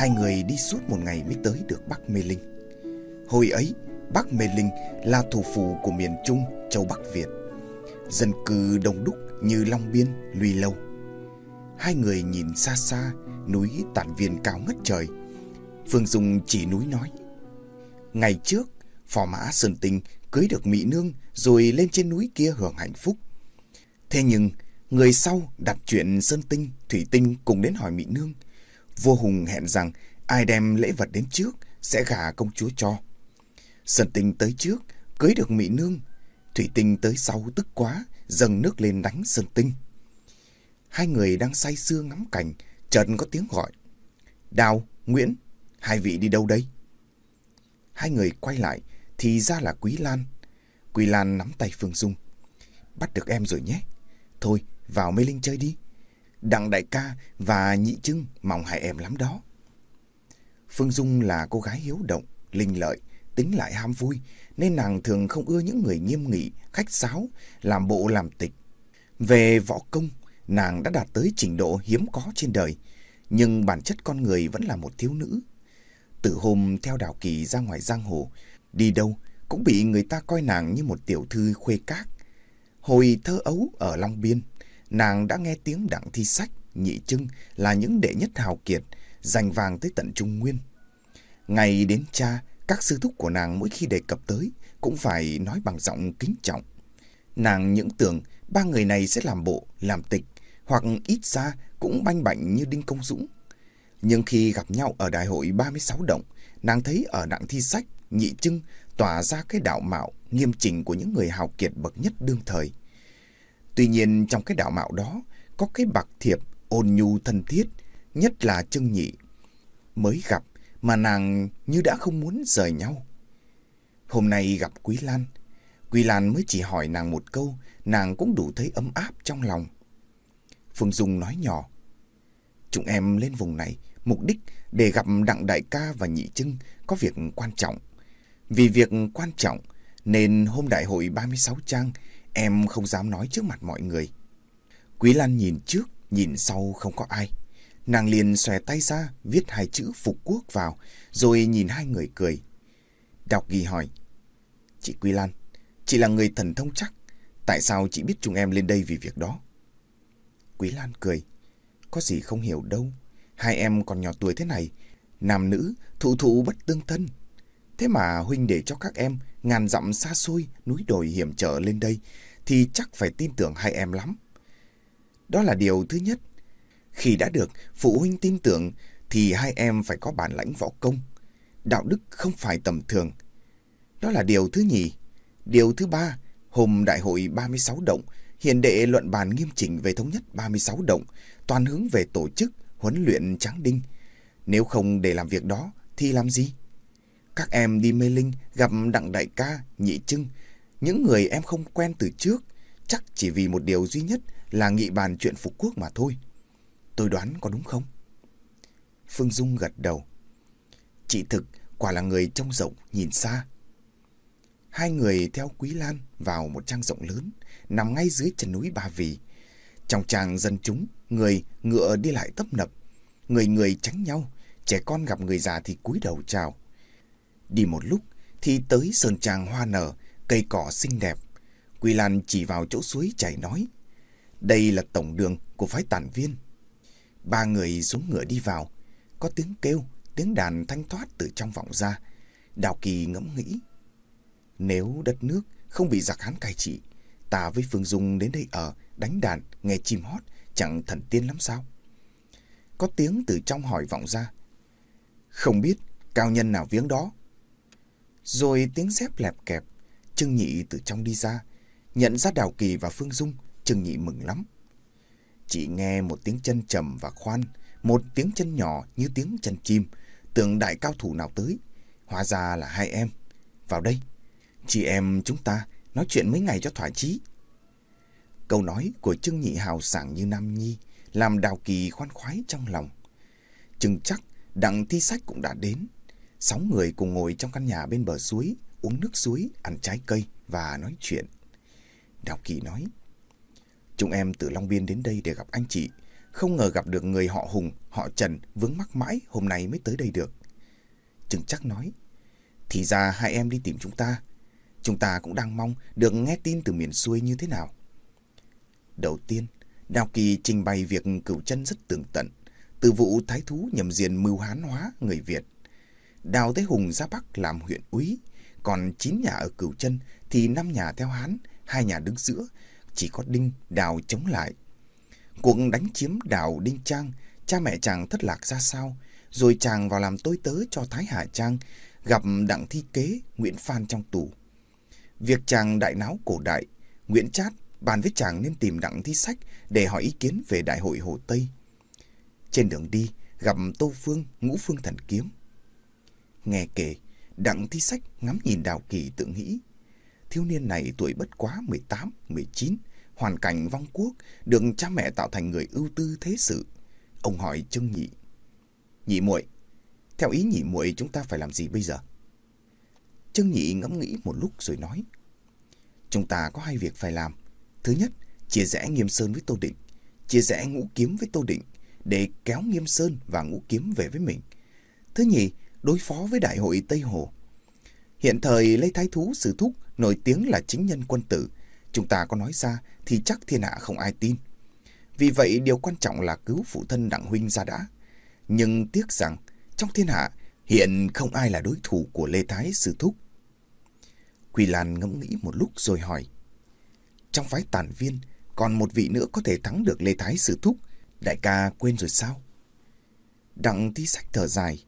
Hai người đi suốt một ngày mới tới được Bắc Mê Linh. Hồi ấy, Bắc Mê Linh là thủ phủ của miền Trung, châu Bắc Việt. Dân cư đông đúc như Long Biên, Lùi Lâu. Hai người nhìn xa xa, núi tản viên cao ngất trời. Phương Dung chỉ núi nói. Ngày trước, phò mã Sơn Tinh cưới được Mỹ Nương rồi lên trên núi kia hưởng hạnh phúc. Thế nhưng, người sau đặt chuyện Sơn Tinh, Thủy Tinh cùng đến hỏi Mỹ Nương. Vua Hùng hẹn rằng ai đem lễ vật đến trước sẽ gả công chúa cho. Sơn Tinh tới trước, cưới được Mỹ Nương. Thủy Tinh tới sau tức quá, dâng nước lên đánh Sơn Tinh. Hai người đang say sưa ngắm cảnh, chợt có tiếng gọi. Đào, Nguyễn, hai vị đi đâu đây? Hai người quay lại, thì ra là Quý Lan. Quý Lan nắm tay Phương Dung. Bắt được em rồi nhé. Thôi, vào mê linh chơi đi. Đặng đại ca và nhị trưng mong hai em lắm đó. Phương Dung là cô gái hiếu động, linh lợi, tính lại ham vui, nên nàng thường không ưa những người nghiêm nghị, khách sáo, làm bộ làm tịch. Về võ công, nàng đã đạt tới trình độ hiếm có trên đời, nhưng bản chất con người vẫn là một thiếu nữ. Từ hôm theo Đào Kỳ ra ngoài giang hồ, đi đâu cũng bị người ta coi nàng như một tiểu thư khuê các. Hồi thơ ấu ở Long Biên, nàng đã nghe tiếng đặng thi sách, nhị trưng là những đệ nhất hào kiệt, giành vàng tới tận Trung Nguyên. Ngày đến cha, các sư thúc của nàng mỗi khi đề cập tới cũng phải nói bằng giọng kính trọng. Nàng những tưởng ba người này sẽ làm bộ, làm tịch, hoặc ít ra cũng banh bảnh như Đinh Công Dũng. Nhưng khi gặp nhau ở đại hội 36 động, nàng thấy ở đặng thi sách, nhị trưng tỏa ra cái đạo mạo nghiêm chỉnh của những người hào kiệt bậc nhất đương thời. Tuy nhiên trong cái đạo mạo đó có cái bạc thiệp ôn nhu thân thiết, nhất là trưng nhị. Mới gặp mà nàng như đã không muốn rời nhau. Hôm nay gặp Quý Lan, Quý Lan mới chỉ hỏi nàng một câu, nàng cũng đủ thấy ấm áp trong lòng. Phương Dung nói nhỏ, chúng em lên vùng này mục đích để gặp Đặng Đại ca và Nhị Trưng có việc quan trọng. Vì việc quan trọng nên hôm đại hội 36 trang em không dám nói trước mặt mọi người. Quý Lan nhìn trước, nhìn sau không có ai. Nàng liền xòe tay ra, viết hai chữ Phục Quốc vào, rồi nhìn hai người cười. Đọc ghi hỏi, Chị Quý Lan, chị là người thần thông chắc, tại sao chị biết chúng em lên đây vì việc đó? Quý Lan cười, có gì không hiểu đâu, hai em còn nhỏ tuổi thế này, nam nữ, thụ thụ bất tương thân. Thế mà huynh để cho các em ngàn dặm xa xôi, núi đồi hiểm trở lên đây, thì chắc phải tin tưởng hai em lắm. Đó là điều thứ nhất. Khi đã được phụ huynh tin tưởng, thì hai em phải có bản lãnh võ công. Đạo đức không phải tầm thường. Đó là điều thứ nhì. Điều thứ ba, hôm đại hội 36 động, hiền đệ luận bàn nghiêm chỉnh về thống nhất 36 động, toàn hướng về tổ chức, huấn luyện tráng đinh. Nếu không để làm việc đó, thì làm gì? Các em đi mê linh gặp đặng đại ca, nhị trưng, những người em không quen từ trước, chắc chỉ vì một điều duy nhất là nghị bàn chuyện phục quốc mà thôi. Tôi đoán có đúng không? Phương Dung gật đầu. Chị thực quả là người trông rộng, nhìn xa. Hai người theo Quý Lan vào một trang rộng lớn, nằm ngay dưới chân núi Ba Vì. Trong trang dân chúng, người ngựa đi lại tấp nập, người người tránh nhau, trẻ con gặp người già thì cúi đầu chào. Đi một lúc thì tới sơn trang hoa nở, cây cỏ xinh đẹp. Quy Lan chỉ vào chỗ suối chảy nói. Đây là tổng đường của phái tản viên. Ba người xuống ngựa đi vào. Có tiếng kêu, tiếng đàn thanh thoát từ trong vọng ra. Đào Kỳ ngẫm nghĩ. Nếu đất nước không bị giặc hán cai trị, ta với Phương Dung đến đây ở, đánh đàn, nghe chim hót, chẳng thần tiên lắm sao? Có tiếng từ trong hỏi vọng ra. Không biết cao nhân nào viếng đó. Rồi tiếng dép lẹp kẹp, Trương Nhị từ trong đi ra, nhận ra Đào Kỳ và Phương Dung, Trương Nhị mừng lắm. Chỉ nghe một tiếng chân trầm và khoan, một tiếng chân nhỏ như tiếng chân chim, tưởng đại cao thủ nào tới. Hóa ra là hai em. Vào đây, chị em chúng ta nói chuyện mấy ngày cho thỏa chí. Câu nói của Trương Nhị hào sảng như Nam Nhi, làm Đào Kỳ khoan khoái trong lòng. Chừng chắc đặng thi sách cũng đã đến. Sáu người cùng ngồi trong căn nhà bên bờ suối, uống nước suối, ăn trái cây và nói chuyện. Đào Kỳ nói, Chúng em từ Long Biên đến đây để gặp anh chị, không ngờ gặp được người họ Hùng, họ Trần vướng mắc mãi hôm nay mới tới đây được. Trừng chắc nói, thì ra hai em đi tìm chúng ta. Chúng ta cũng đang mong được nghe tin từ miền xuôi như thế nào. Đầu tiên, Đào Kỳ trình bày việc cửu chân rất tường tận, từ vụ thái thú nhầm diền mưu hán hóa người Việt. Đào Thế Hùng ra Bắc làm huyện úy, còn chín nhà ở cửu chân thì năm nhà theo Hán, hai nhà đứng giữa, chỉ có Đinh, Đào chống lại. Cuộc đánh chiếm đảo Đinh Trang, cha mẹ chàng thất lạc ra sao, rồi chàng vào làm tôi tớ cho Thái Hà Trang, gặp Đặng Thi Kế, Nguyễn Phan trong tù. Việc chàng đại náo cổ đại, Nguyễn Chát bàn với chàng nên tìm Đặng Thi Sách để hỏi ý kiến về đại hội Hồ Tây. Trên đường đi, gặp Tô Phương, Ngũ Phương Thần Kiếm. Nghe kể, Đặng Thi Sách ngắm nhìn Đào Kỳ tự nghĩ. Thiếu niên này tuổi bất quá 18, 19, hoàn cảnh vong quốc, được cha mẹ tạo thành người ưu tư thế sự. Ông hỏi Trương Nhị. Nhị muội, theo ý nhị muội chúng ta phải làm gì bây giờ? Trương Nhị ngẫm nghĩ một lúc rồi nói. Chúng ta có hai việc phải làm. Thứ nhất, chia rẽ Nghiêm Sơn với Tô Định, chia rẽ Ngũ Kiếm với Tô Định để kéo Nghiêm Sơn và Ngũ Kiếm về với mình. Thứ nhì, đối phó với Đại hội Tây Hồ. Hiện thời Lê Thái Thú Sử Thúc nổi tiếng là chính nhân quân tử. Chúng ta có nói ra thì chắc thiên hạ không ai tin. Vì vậy điều quan trọng là cứu phụ thân Đặng Huynh ra đã. Nhưng tiếc rằng trong thiên hạ hiện không ai là đối thủ của Lê Thái sử Thúc. Quỳ Lan ngẫm nghĩ một lúc rồi hỏi. Trong phái Tản viên còn một vị nữa có thể thắng được Lê Thái sử Thúc. Đại ca quên rồi sao? Đặng tí sách thở dài.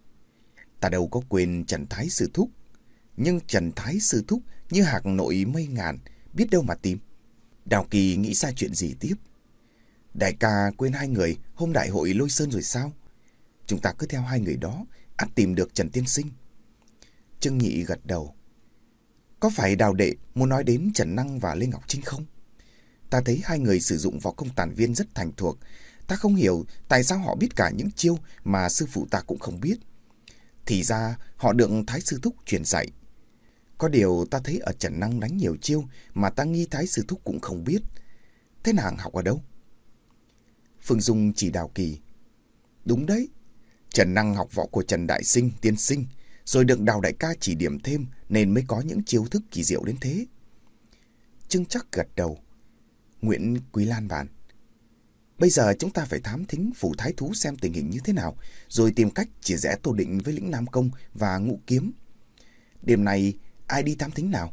Ta đâu có quên Trần Thái Sư Thúc. Nhưng Trần Thái Sư Thúc như hạc nội mây ngàn, biết đâu mà tìm. Đào Kỳ nghĩ ra chuyện gì tiếp? Đại ca quên hai người hôm đại hội lôi sơn rồi sao? Chúng ta cứ theo hai người đó, ắt tìm được Trần Tiên Sinh. Trương Nhị gật đầu. Có phải đào đệ muốn nói đến Trần Năng và Lê Ngọc Trinh không? Ta thấy hai người sử dụng võ công tàn viên rất thành thuộc. Ta không hiểu tại sao họ biết cả những chiêu mà sư phụ ta cũng không biết. Thì ra họ được Thái Sư Thúc truyền dạy. Có điều ta thấy ở Trần Năng đánh nhiều chiêu mà ta nghi Thái Sư Thúc cũng không biết. Thế nàng học ở đâu? Phương Dung chỉ đào kỳ. Đúng đấy. Trần Năng học võ của Trần Đại Sinh, tiên sinh, rồi được đào đại ca chỉ điểm thêm nên mới có những chiêu thức kỳ diệu đến thế. Trưng chắc gật đầu. Nguyễn Quý Lan bàn. Bây giờ chúng ta phải thám thính phủ thái thú xem tình hình như thế nào, rồi tìm cách chỉ rẽ Tô Định với lĩnh Nam Công và Ngũ Kiếm. Đêm này ai đi thám thính nào?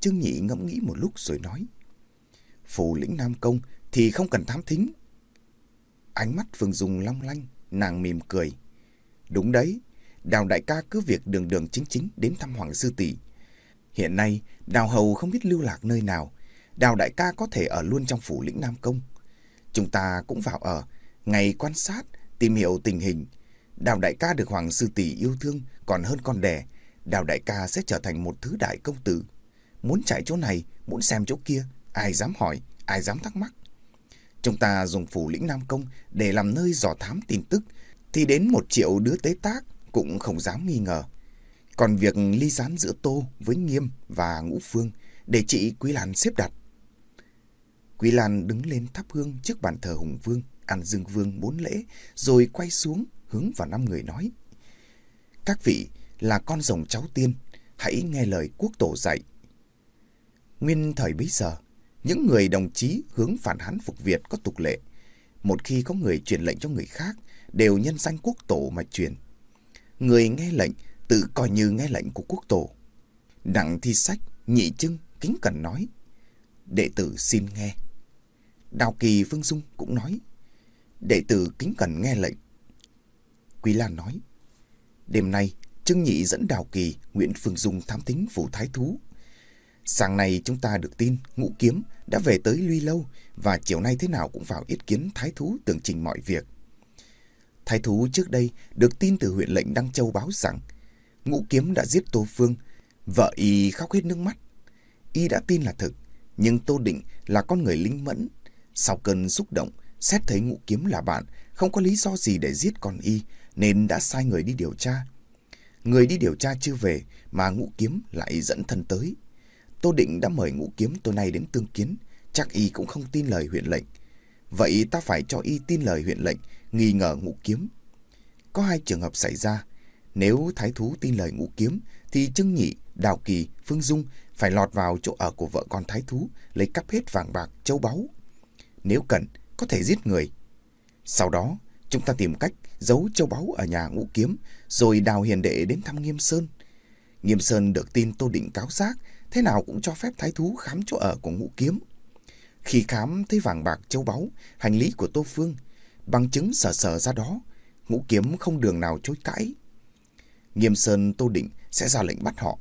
Trương Nhị ngẫm nghĩ một lúc rồi nói. Phủ lĩnh Nam Công thì không cần thám thính. Ánh mắt Phương Dung long lanh, nàng mỉm cười. Đúng đấy, Đào đại ca cứ việc đường đường chính chính đến thăm Hoàng Sư Tỷ. Hiện nay, Đào Hầu không biết lưu lạc nơi nào. Đào đại ca có thể ở luôn trong phủ lĩnh Nam Công. Chúng ta cũng vào ở, ngày quan sát, tìm hiểu tình hình. Đào đại ca được Hoàng Sư Tỷ yêu thương còn hơn con đẻ. Đào đại ca sẽ trở thành một thứ đại công tử. Muốn chạy chỗ này, muốn xem chỗ kia, ai dám hỏi, ai dám thắc mắc. Chúng ta dùng phủ lĩnh Nam Công để làm nơi dò thám tin tức, thì đến một triệu đứa tế tác cũng không dám nghi ngờ. Còn việc ly gián giữa Tô với Nghiêm và Ngũ Phương để chị Quý Lan xếp đặt. Quý Lan đứng lên thắp hương trước bàn thờ Hùng Vương, An Dương Vương bốn lễ, rồi quay xuống hướng vào năm người nói. Các vị là con rồng cháu tiên, hãy nghe lời quốc tổ dạy. Nguyên thời bấy giờ, những người đồng chí hướng phản hán phục Việt có tục lệ. Một khi có người truyền lệnh cho người khác, đều nhân danh quốc tổ mà truyền. Người nghe lệnh tự coi như nghe lệnh của quốc tổ. Đặng thi sách, nhị trưng, kính cẩn nói. Đệ tử xin nghe. Đào Kỳ Phương Dung cũng nói. Đệ tử kính cẩn nghe lệnh. Quý Lan nói. Đêm nay, Trưng Nhị dẫn Đào Kỳ, Nguyễn Phương Dung thám tính phủ thái thú. Sáng nay chúng ta được tin Ngũ Kiếm đã về tới Luy Lâu và chiều nay thế nào cũng vào yết kiến thái thú tường trình mọi việc. Thái thú trước đây được tin từ huyện lệnh Đăng Châu báo rằng Ngũ Kiếm đã giết Tô Phương. Vợ y khóc hết nước mắt. Y đã tin là thực, nhưng Tô Định là con người linh mẫn. Sau cơn xúc động, xét thấy Ngũ Kiếm là bạn, không có lý do gì để giết con y, nên đã sai người đi điều tra. Người đi điều tra chưa về, mà Ngũ Kiếm lại dẫn thân tới. Tô Định đã mời Ngũ Kiếm tối nay đến tương kiến, chắc y cũng không tin lời huyện lệnh. Vậy ta phải cho y tin lời huyện lệnh, nghi ngờ ngũ kiếm. Có hai trường hợp xảy ra. Nếu thái thú tin lời ngũ kiếm, thì Trưng Nhị, Đào Kỳ, Phương Dung phải lọt vào chỗ ở của vợ con thái thú, lấy cắp hết vàng bạc, châu báu. Nếu cần, có thể giết người. Sau đó, chúng ta tìm cách giấu châu báu ở nhà ngũ kiếm, rồi đào hiền đệ đến thăm Nghiêm Sơn. Nghiêm Sơn được tin Tô Định cáo giác, thế nào cũng cho phép thái thú khám chỗ ở của ngũ kiếm. Khi khám thấy vàng bạc châu báu, hành lý của Tô Phương, bằng chứng sờ sờ ra đó, ngũ kiếm không đường nào chối cãi. Nghiêm Sơn Tô Định sẽ ra lệnh bắt họ.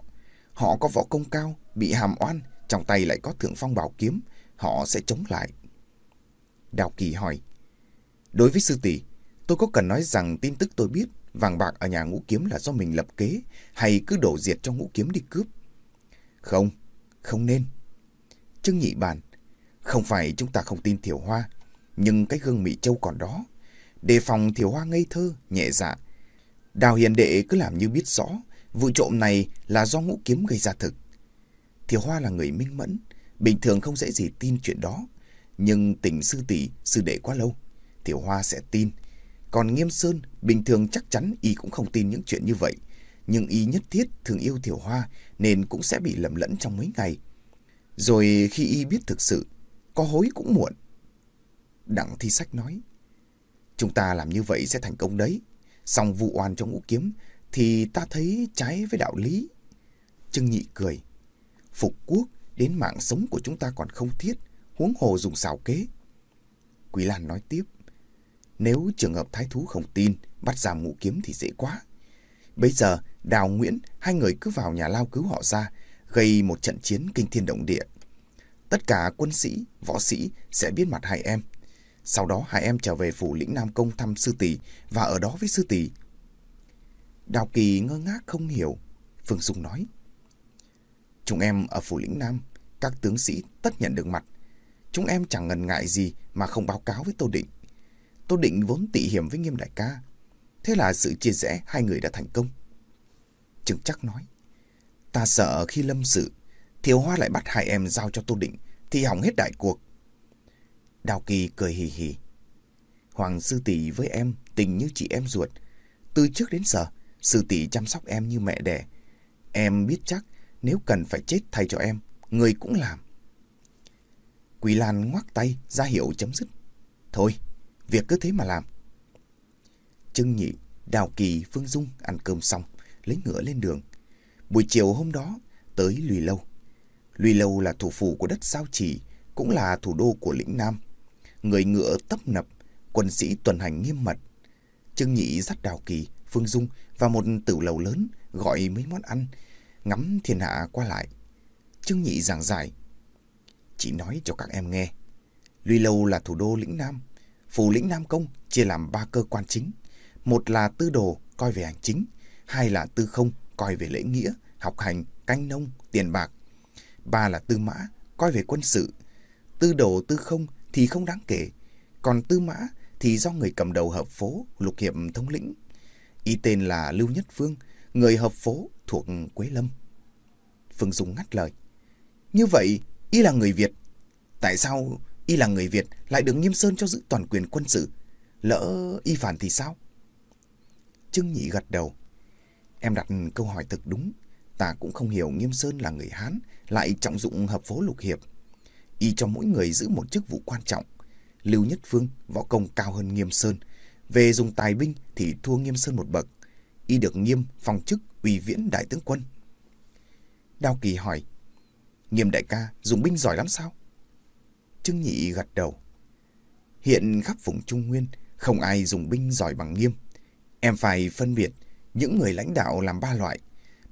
Họ có võ công cao, bị hàm oan, trong tay lại có thượng phong bảo kiếm, họ sẽ chống lại. Đào Kỳ hỏi, Đối với sư tỷ, tôi có cần nói rằng tin tức tôi biết vàng bạc ở nhà ngũ kiếm là do mình lập kế hay cứ đổ diệt cho ngũ kiếm đi cướp? Không, không nên. Trương nhị bàn, không phải chúng ta không tin Thiểu Hoa, nhưng cái gương Mỹ Châu còn đó. Đề phòng Thiểu Hoa ngây thơ, nhẹ dạ. Đào hiền đệ cứ làm như biết rõ, vụ trộm này là do ngũ kiếm gây ra thực. Thiểu Hoa là người minh mẫn, bình thường không dễ gì tin chuyện đó. Nhưng tình sư tỷ, sư đệ quá lâu, tiểu Hoa sẽ tin. Còn Nghiêm Sơn, bình thường chắc chắn y cũng không tin những chuyện như vậy. Nhưng y nhất thiết thường yêu tiểu Hoa nên cũng sẽ bị lầm lẫn trong mấy ngày. Rồi khi y biết thực sự, có hối cũng muộn. Đặng Thi Sách nói, chúng ta làm như vậy sẽ thành công đấy. Xong vụ oan trong ngũ kiếm thì ta thấy trái với đạo lý. Trưng Nhị cười, phục quốc đến mạng sống của chúng ta còn không thiết, huống hồ dùng xảo kế. Quý Lan nói tiếp, nếu trường hợp thái thú không tin, bắt giam ngũ kiếm thì dễ quá. Bây giờ, Đào Nguyễn, hai người cứ vào nhà lao cứu họ ra, gây một trận chiến kinh thiên động địa. Tất cả quân sĩ, võ sĩ sẽ biết mặt hai em. Sau đó hai em trở về phủ lĩnh Nam Công thăm sư tỷ và ở đó với sư tỷ. Đào Kỳ ngơ ngác không hiểu. Phương Dung nói. Chúng em ở phủ lĩnh Nam, các tướng sĩ tất nhận được mặt. Chúng em chẳng ngần ngại gì mà không báo cáo với Tô Định. Tô Định vốn tị hiểm với nghiêm đại ca. Thế là sự chia rẽ hai người đã thành công. Trừng chắc nói. Ta sợ khi lâm sự, thiếu Hoa lại bắt hai em giao cho Tô Định, thì hỏng hết đại cuộc. Đào Kỳ cười hì hì. Hoàng sư tỷ với em tình như chị em ruột. Từ trước đến giờ, sư tỷ chăm sóc em như mẹ đẻ. Em biết chắc nếu cần phải chết thay cho em, người cũng làm. Quỳ Lan ngoắc tay ra hiệu chấm dứt. Thôi, việc cứ thế mà làm. Trưng Nhị, Đào Kỳ, Phương Dung ăn cơm xong, lấy ngựa lên đường. Buổi chiều hôm đó, tới Lùi Lâu. Lùi Lâu là thủ phủ của đất Sao Chỉ, cũng là thủ đô của lĩnh Nam. Người ngựa tấp nập, quân sĩ tuần hành nghiêm mật. Trưng Nhị dắt Đào Kỳ, Phương Dung vào một tử lầu lớn gọi mấy món ăn, ngắm thiên hạ qua lại. Trưng Nhị giảng giải. Chị nói cho các em nghe. Lùi Lâu là thủ đô lĩnh Nam. Phủ lĩnh Nam Công chia làm ba cơ quan chính. Một là tư đồ, coi về hành chính. Hai là tư không, coi về lễ nghĩa, học hành, canh nông, tiền bạc. Ba là tư mã, coi về quân sự. Tư đồ tư không thì không đáng kể. Còn tư mã thì do người cầm đầu hợp phố, lục hiệp thống lĩnh. Y tên là Lưu Nhất Phương, người hợp phố thuộc Quế Lâm. Phương Dung ngắt lời. Như vậy, y là người Việt. Tại sao y là người Việt lại được Nghiêm Sơn cho giữ toàn quyền quân sự? Lỡ y phản thì sao? Trưng Nhị gật đầu. Em đặt câu hỏi thực đúng. Ta cũng không hiểu Nghiêm Sơn là người Hán, lại trọng dụng hợp phố lục hiệp. Y cho mỗi người giữ một chức vụ quan trọng. Lưu Nhất Phương võ công cao hơn Nghiêm Sơn. Về dùng tài binh thì thua Nghiêm Sơn một bậc. Y được Nghiêm phong chức ủy viễn đại tướng quân. Đao Kỳ hỏi, Nghiêm đại ca dùng binh giỏi lắm sao? Trương Nhị gật đầu. Hiện khắp vùng Trung Nguyên, không ai dùng binh giỏi bằng Nghiêm. Em phải phân biệt những người lãnh đạo làm ba loại.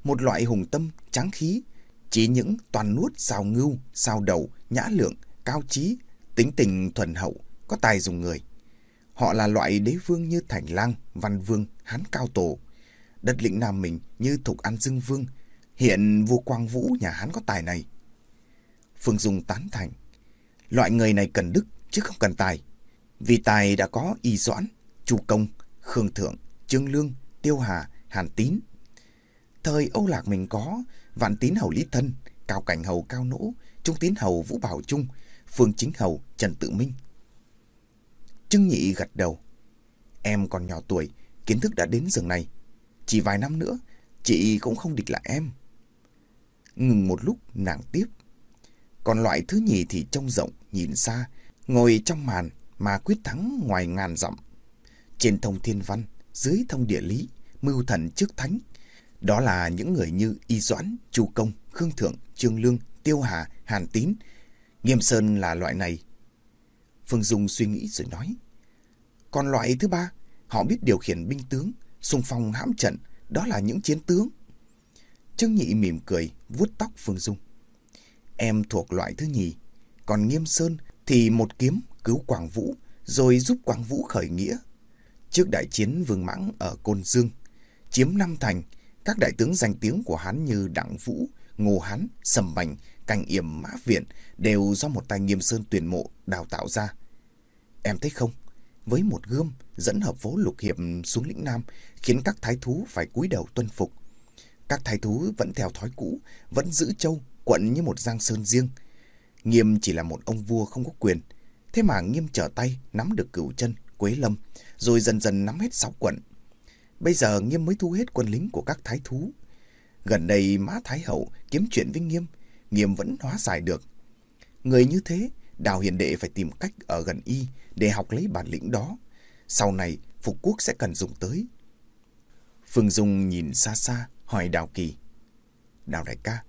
Một loại hùng tâm, tráng khí, chỉ những toàn nuốt sao ngưu, sao đầu, nhã lượng, cao trí, tính tình thuần hậu, có tài dùng người. Họ là loại đế vương như Thành Lang, Văn Vương, Hán Cao Tổ. Đất lĩnh Nam mình như Thục An Dương Vương. Hiện vua Quang Vũ nhà Hán có tài này. Phương Dung tán thành. Loại người này cần đức chứ không cần tài. Vì tài đã có Y Doãn, Chu Công, Khương Thượng, Trương Lương, Tiêu Hà, Hàn Tín. Thời Âu Lạc mình có Vạn Tín Hầu Lý Thân, Cao Cảnh Hầu Cao Nỗ, Trung Tín Hầu Vũ Bảo Trung, Phương Chính Hầu Trần Tự Minh. Trưng Nhị gật đầu. Em còn nhỏ tuổi, kiến thức đã đến giường này. Chỉ vài năm nữa, chị cũng không địch lại em. Ngừng một lúc, nàng tiếp. Còn loại thứ nhì thì trông rộng, nhìn xa, ngồi trong màn mà quyết thắng ngoài ngàn dặm. Trên thông thiên văn, dưới thông địa lý, mưu thần trước thánh. Đó là những người như Y Doãn, Chu Công, Khương Thượng, Trương Lương, Tiêu Hà, Hàn Tín. Nghiêm Sơn là loại này. Phương Dung suy nghĩ rồi nói. Còn loại thứ ba, họ biết điều khiển binh tướng, xung phong hãm trận, đó là những chiến tướng. Trương Nhị mỉm cười, vuốt tóc Phương Dung. Em thuộc loại thứ nhì, còn Nghiêm Sơn thì một kiếm cứu Quảng Vũ, rồi giúp Quảng Vũ khởi nghĩa. Trước đại chiến Vương Mãng ở Côn Dương, chiếm năm thành, các đại tướng danh tiếng của hán như Đặng Vũ, Ngô Hán, Sầm Bành, Cành Yểm Mã Viện đều do một tay Nghiêm Sơn tuyển mộ đào tạo ra. Em thấy không? Với một gươm dẫn hợp phố lục hiệp xuống lĩnh Nam khiến các thái thú phải cúi đầu tuân phục. Các thái thú vẫn theo thói cũ, vẫn giữ châu, quận như một giang sơn riêng. Nghiêm chỉ là một ông vua không có quyền. Thế mà Nghiêm trở tay nắm được cửu chân, Quế Lâm, rồi dần dần nắm hết sáu quận. Bây giờ Nghiêm mới thu hết quân lính của các thái thú. Gần đây Mã Thái Hậu kiếm chuyện với Nghiêm, Nghiêm vẫn hóa giải được. Người như thế, Đào Hiền Đệ phải tìm cách ở gần y để học lấy bản lĩnh đó. Sau này, Phục Quốc sẽ cần dùng tới. Phương Dung nhìn xa xa, hỏi Đào Kỳ. Đào đại ca,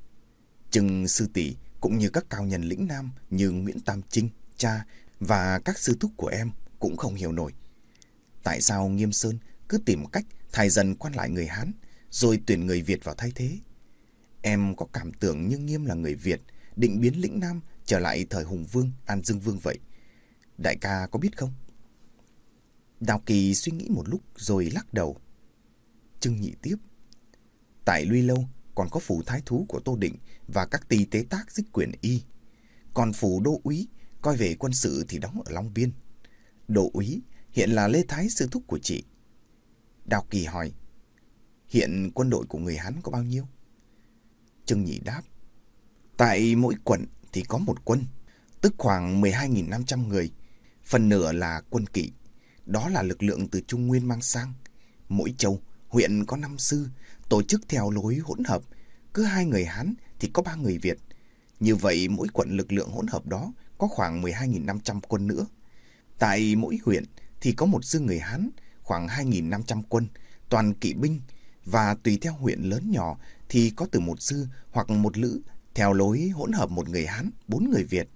chừng sư tỷ cũng như các cao nhân lĩnh nam như Nguyễn Tam Trinh, cha và các sư thúc của em cũng không hiểu nổi. Tại sao Nghiêm Sơn cứ tìm cách thay dần quan lại người Hán, rồi tuyển người Việt vào thay thế? Em có cảm tưởng như Nghiêm là người Việt, định biến lĩnh Nam trở lại thời Hùng Vương, An Dương Vương vậy. Đại ca có biết không? Đào Kỳ suy nghĩ một lúc rồi lắc đầu. Trưng nhị tiếp. Tại Luy Lâu còn có phủ thái thú của Tô Định và các tỳ tế tác dích quyền y. Còn phủ đô úy coi về quân sự thì đóng ở Long Biên. Đô úy hiện là Lê Thái sư thúc của chị. Đào Kỳ hỏi, hiện quân đội của người Hán có bao nhiêu? Trương Nhị đáp, tại mỗi quận thì có một quân, tức khoảng 12.500 người, phần nửa là quân kỵ. Đó là lực lượng từ Trung Nguyên mang sang. Mỗi châu, huyện có năm sư, tổ chức theo lối hỗn hợp. Cứ hai người Hán thì có ba người Việt. Như vậy mỗi quận lực lượng hỗn hợp đó có khoảng 12.500 quân nữa. Tại mỗi huyện thì có một sư người Hán, khoảng 2.500 quân, toàn kỵ binh, và tùy theo huyện lớn nhỏ thì có từ một sư hoặc một lữ theo lối hỗn hợp một người Hán, bốn người Việt.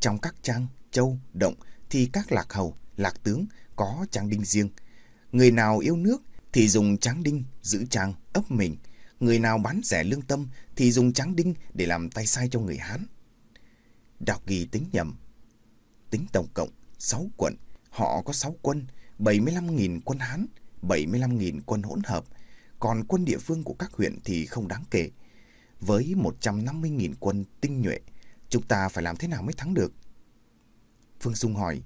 Trong các trang, châu, động thì các lạc hầu, lạc tướng có trang đinh riêng. Người nào yêu nước thì dùng tráng đinh giữ trang ấp mình. Người nào bán rẻ lương tâm thì dùng trắng đinh để làm tay sai cho người Hán. Đào Kỳ tính nhầm. Tính tổng cộng 6 quận, họ có 6 quân, 75.000 quân Hán, 75.000 quân hỗn hợp, còn quân địa phương của các huyện thì không đáng kể. Với 150.000 quân tinh nhuệ, chúng ta phải làm thế nào mới thắng được? Phương Dung hỏi,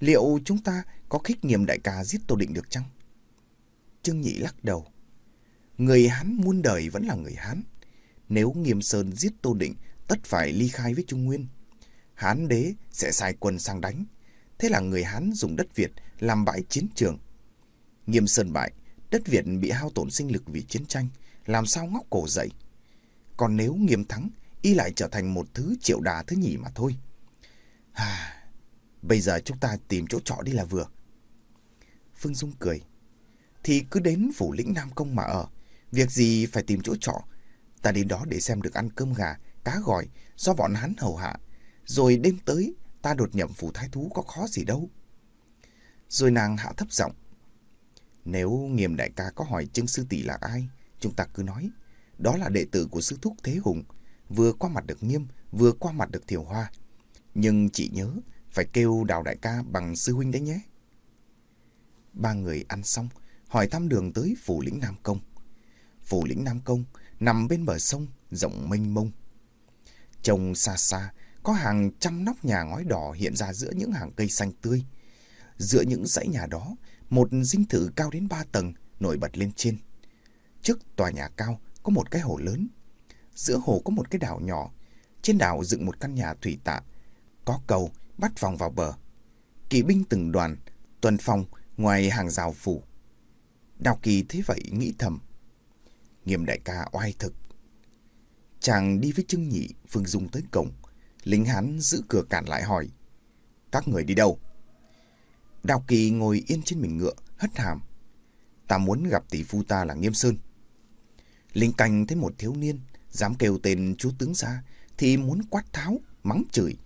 liệu chúng ta có khích nghiệm đại ca giết Tô Định được chăng? Trương Nhị lắc đầu. Người Hán muôn đời vẫn là người Hán. Nếu Nghiêm Sơn giết Tô Định, tất phải ly khai với Trung Nguyên. Hán đế sẽ sai quân sang đánh. Thế là người Hán dùng đất Việt làm bãi chiến trường. Nghiêm Sơn bại, đất Việt bị hao tổn sinh lực vì chiến tranh, làm sao ngóc cổ dậy. Còn nếu Nghiêm thắng, y lại trở thành một thứ triệu đà thứ nhì mà thôi. À, bây giờ chúng ta tìm chỗ trọ đi là vừa. Phương Dung cười. Thì cứ đến phủ lĩnh Nam Công mà ở. Việc gì phải tìm chỗ trọ. Ta đến đó để xem được ăn cơm gà, cá gỏi do bọn hắn hầu hạ. Rồi đêm tới ta đột nhập phủ thái thú có khó gì đâu. Rồi nàng hạ thấp giọng. Nếu nghiêm đại ca có hỏi chân sư tỷ là ai, chúng ta cứ nói. Đó là đệ tử của sư thúc Thế Hùng, vừa qua mặt được nghiêm, vừa qua mặt được thiểu hoa. Nhưng chị nhớ, phải kêu đào đại ca bằng sư huynh đấy nhé. Ba người ăn xong, hỏi thăm đường tới phủ lĩnh Nam Công. Phủ lĩnh Nam Công nằm bên bờ sông, rộng mênh mông. Trông xa xa, có hàng trăm nóc nhà ngói đỏ hiện ra giữa những hàng cây xanh tươi. Giữa những dãy nhà đó, một dinh thự cao đến ba tầng nổi bật lên trên. Trước tòa nhà cao có một cái hồ lớn. Giữa hồ có một cái đảo nhỏ. Trên đảo dựng một căn nhà thủy tạ. Có cầu bắt vòng vào bờ. Kỵ binh từng đoàn, tuần phòng ngoài hàng rào phủ. Đào Kỳ thế vậy nghĩ thầm. Nghiêm đại ca oai thực. Chàng đi với Trương Nhị, Phương Dung tới cổng. Lính Hán giữ cửa cản lại hỏi. Các người đi đâu? Đào Kỳ ngồi yên trên mình ngựa, hất hàm. Ta muốn gặp tỷ phu ta là Nghiêm Sơn. Linh canh thấy một thiếu niên, dám kêu tên chú tướng ra, thì muốn quát tháo, mắng chửi.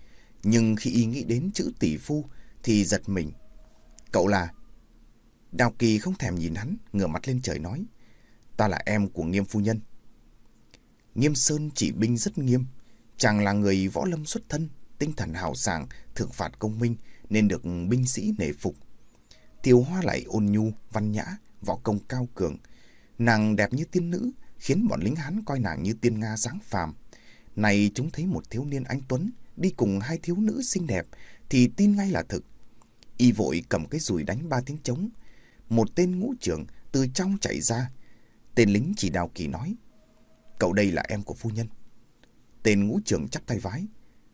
Nhưng khi y nghĩ đến chữ tỷ phu, thì giật mình. Cậu là... Đào Kỳ không thèm nhìn hắn, ngửa mặt lên trời nói. Ta là em của Nghiêm Phu Nhân. Nghiêm Sơn chỉ binh rất nghiêm. Chàng là người võ lâm xuất thân, tinh thần hào sảng, thượng phạt công minh, nên được binh sĩ nể phục. Tiêu Hoa lại ôn nhu, văn nhã, võ công cao cường. Nàng đẹp như tiên nữ, khiến bọn lính Hán coi nàng như tiên Nga dáng phàm. Này chúng thấy một thiếu niên anh Tuấn đi cùng hai thiếu nữ xinh đẹp thì tin ngay là thực. Y vội cầm cái rùi đánh ba tiếng trống. Một tên ngũ trưởng từ trong chạy ra. Tên lính chỉ đào kỳ nói. Cậu đây là em của phu nhân. Tên ngũ trưởng chắp tay vái.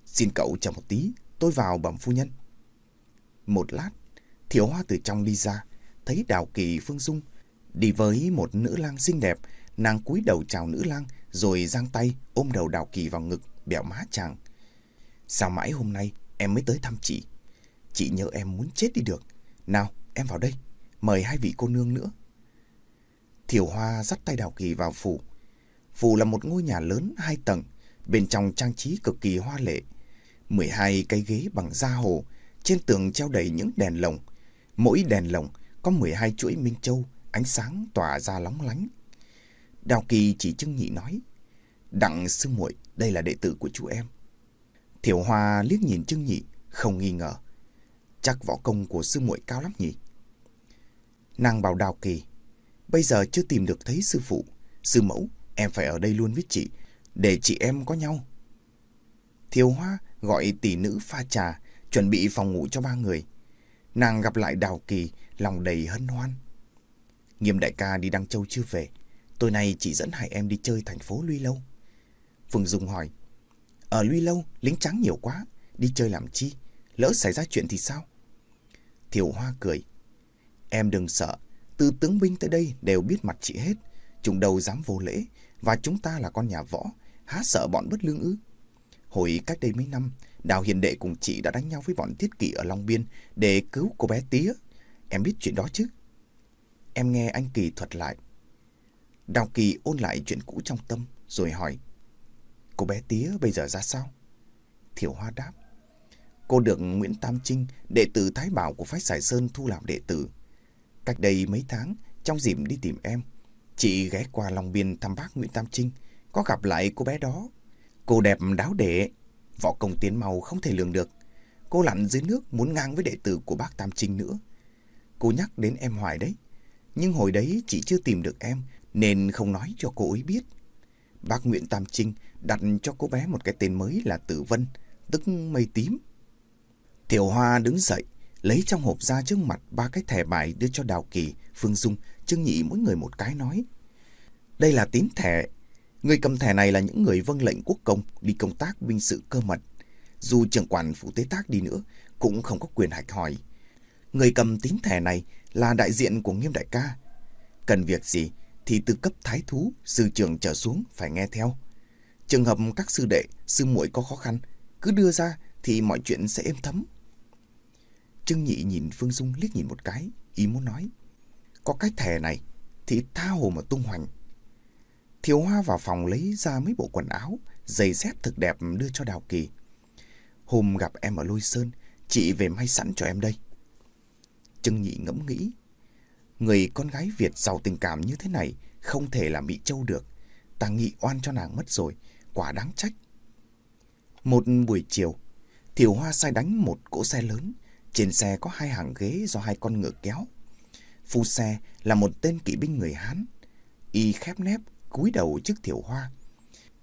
Xin cậu chờ một tí, tôi vào bẩm phu nhân. Một lát, Thiếu Hoa từ trong đi ra, thấy Đào Kỳ Phương Dung đi với một nữ lang xinh đẹp, nàng cúi đầu chào nữ lang rồi giang tay ôm đầu Đào Kỳ vào ngực, bẹo má chàng. Sao mãi hôm nay em mới tới thăm chị? Chị nhớ em muốn chết đi được. Nào, em vào đây, mời hai vị cô nương nữa. Thiểu Hoa dắt tay Đào Kỳ vào phủ. Phủ là một ngôi nhà lớn hai tầng, bên trong trang trí cực kỳ hoa lệ. 12 cây ghế bằng da hồ, trên tường treo đầy những đèn lồng. Mỗi đèn lồng có 12 chuỗi minh châu, ánh sáng tỏa ra lóng lánh. Đào Kỳ chỉ trưng nhị nói, Đặng sư muội đây là đệ tử của chú em. Thiểu Hoa liếc nhìn trưng nhị, không nghi ngờ. Chắc võ công của sư muội cao lắm nhỉ? Nàng bảo Đào Kỳ, bây giờ chưa tìm được thấy sư phụ, sư mẫu, em phải ở đây luôn với chị, để chị em có nhau. Thiều Hoa gọi tỷ nữ pha trà, chuẩn bị phòng ngủ cho ba người. Nàng gặp lại Đào Kỳ, lòng đầy hân hoan. Nghiêm đại ca đi Đăng Châu chưa về. Tối nay chị dẫn hai em đi chơi thành phố Luy Lâu. Phương Dung hỏi. Ở Luy Lâu, lính trắng nhiều quá. Đi chơi làm chi? Lỡ xảy ra chuyện thì sao? Thiều Hoa cười. Em đừng sợ. Từ tướng binh tới đây đều biết mặt chị hết. Chúng đâu dám vô lễ. Và chúng ta là con nhà võ. Há sợ bọn bất lương ư? Hồi cách đây mấy năm, Đào Hiền Đệ cùng chị đã đánh nhau với bọn Tiết kỵ ở Long Biên để cứu cô bé Tía. Em biết chuyện đó chứ? Em nghe anh Kỳ thuật lại. Đào Kỳ ôn lại chuyện cũ trong tâm, rồi hỏi. Cô bé Tía bây giờ ra sao? Thiểu Hoa đáp. Cô được Nguyễn Tam Trinh, đệ tử Thái Bảo của phái Sài Sơn thu làm đệ tử. Cách đây mấy tháng, trong dịp đi tìm em, chị ghé qua Long Biên thăm bác Nguyễn Tam Trinh, có gặp lại cô bé đó. Cô đẹp đáo đệ, võ công tiến màu không thể lường được. Cô lặn dưới nước muốn ngang với đệ tử của bác Tam Trinh nữa. Cô nhắc đến em hoài đấy. Nhưng hồi đấy chị chưa tìm được em nên không nói cho cô ấy biết. Bác Nguyễn Tam Trinh đặt cho cô bé một cái tên mới là Tử Vân, tức mây tím. Tiểu Hoa đứng dậy, lấy trong hộp ra trước mặt ba cái thẻ bài đưa cho Đào Kỳ, Phương Dung, Trương Nhị mỗi người một cái nói. Đây là tín thẻ. Người cầm thẻ này là những người vâng lệnh quốc công đi công tác binh sự cơ mật. Dù trưởng quản phủ tế tác đi nữa, cũng không có quyền hạch hỏi. Người cầm tín thẻ này là đại diện của nghiêm đại ca. Cần việc gì thì từ cấp thái thú, sư trưởng trở xuống phải nghe theo. Trường hợp các sư đệ, sư muội có khó khăn, cứ đưa ra thì mọi chuyện sẽ êm thấm. Trương Nhị nhìn Phương Dung liếc nhìn một cái, ý muốn nói. Có cái thẻ này thì tha hồ mà tung hoành. Thiếu Hoa vào phòng lấy ra mấy bộ quần áo, giày dép thực đẹp đưa cho Đào Kỳ. Hôm gặp em ở Lôi Sơn, chị về may sẵn cho em đây. Trương Nhị ngẫm nghĩ. Người con gái Việt giàu tình cảm như thế này không thể làm bị trâu được. Ta nghị oan cho nàng mất rồi, quả đáng trách. Một buổi chiều, Thiều Hoa sai đánh một cỗ xe lớn. Trên xe có hai hàng ghế do hai con ngựa kéo. Phu xe là một tên kỵ binh người Hán. Y khép nép, cúi đầu trước Thiểu Hoa.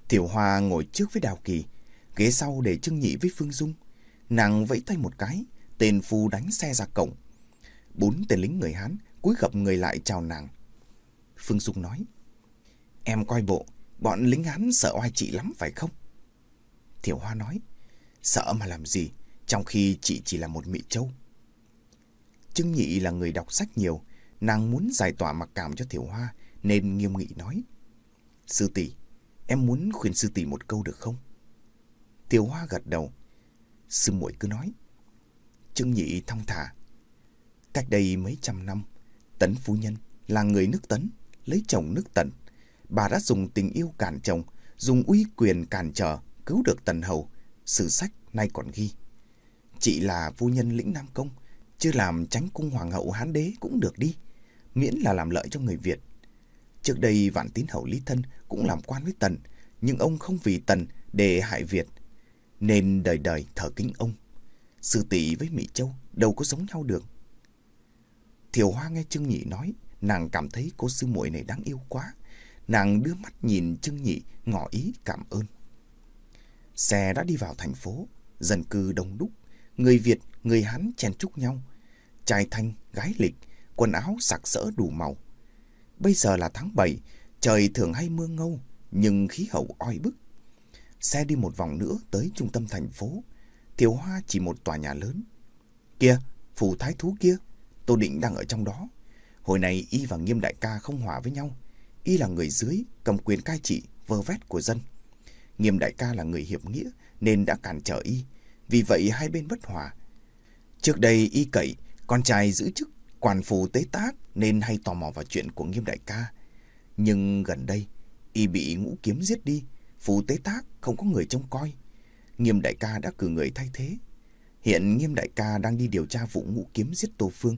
Thiểu Hoa ngồi trước với Đào Kỳ, ghế sau để Trương Nhị với Phương Dung. Nàng vẫy tay một cái, tên phu đánh xe ra cổng. Bốn tên lính người Hán cúi gập người lại chào nàng. Phương Dung nói, Em coi bộ, bọn lính Hán sợ oai chị lắm phải không? Thiểu Hoa nói, sợ mà làm gì, trong khi chị chỉ là một mỹ châu. Trưng Nhị là người đọc sách nhiều, nàng muốn giải tỏa mặc cảm cho Thiểu Hoa nên nghiêm nghị nói. Sư tỷ, em muốn khuyên sư tỷ một câu được không? Tiểu Hoa gật đầu. Sư muội cứ nói. Trưng Nhị thong thả. Cách đây mấy trăm năm, Tấn Phu Nhân là người nước Tấn, lấy chồng nước Tần. Bà đã dùng tình yêu cản chồng, dùng uy quyền cản trở, cứu được Tần Hầu. Sử sách nay còn ghi. Chị là phu nhân lĩnh Nam Công, chứ làm tránh cung hoàng hậu hán đế cũng được đi, miễn là làm lợi cho người Việt. Trước đây vạn tín hậu Lý Thân cũng làm quan với Tần, nhưng ông không vì Tần để hại Việt, nên đời đời thờ kính ông. Sư tỷ với Mỹ Châu đâu có giống nhau được. Thiều Hoa nghe Trương Nhị nói, nàng cảm thấy cô sư muội này đáng yêu quá. Nàng đưa mắt nhìn Trương Nhị ngỏ ý cảm ơn. Xe đã đi vào thành phố, dân cư đông đúc, người Việt, người Hán chen chúc nhau. Trai thanh, gái lịch, quần áo sặc sỡ đủ màu. Bây giờ là tháng 7, trời thường hay mưa ngâu, nhưng khí hậu oi bức. Xe đi một vòng nữa tới trung tâm thành phố. Thiều Hoa chỉ một tòa nhà lớn. Kìa, phủ thái thú kia, Tô Định đang ở trong đó. Hồi này Y và Nghiêm Đại ca không hòa với nhau. Y là người dưới, cầm quyền cai trị, vơ vét của dân. Nghiêm Đại ca là người hiệp nghĩa, nên đã cản trở Y. Vì vậy hai bên bất hòa. Trước đây Y cậy, con trai giữ chức quản phù tế tác nên hay tò mò vào chuyện của Nghiêm Đại ca. Nhưng gần đây, Y bị ngũ kiếm giết đi, phù tế tác không có người trông coi. Nghiêm Đại ca đã cử người thay thế. Hiện Nghiêm Đại ca đang đi điều tra vụ ngũ kiếm giết Tô Phương,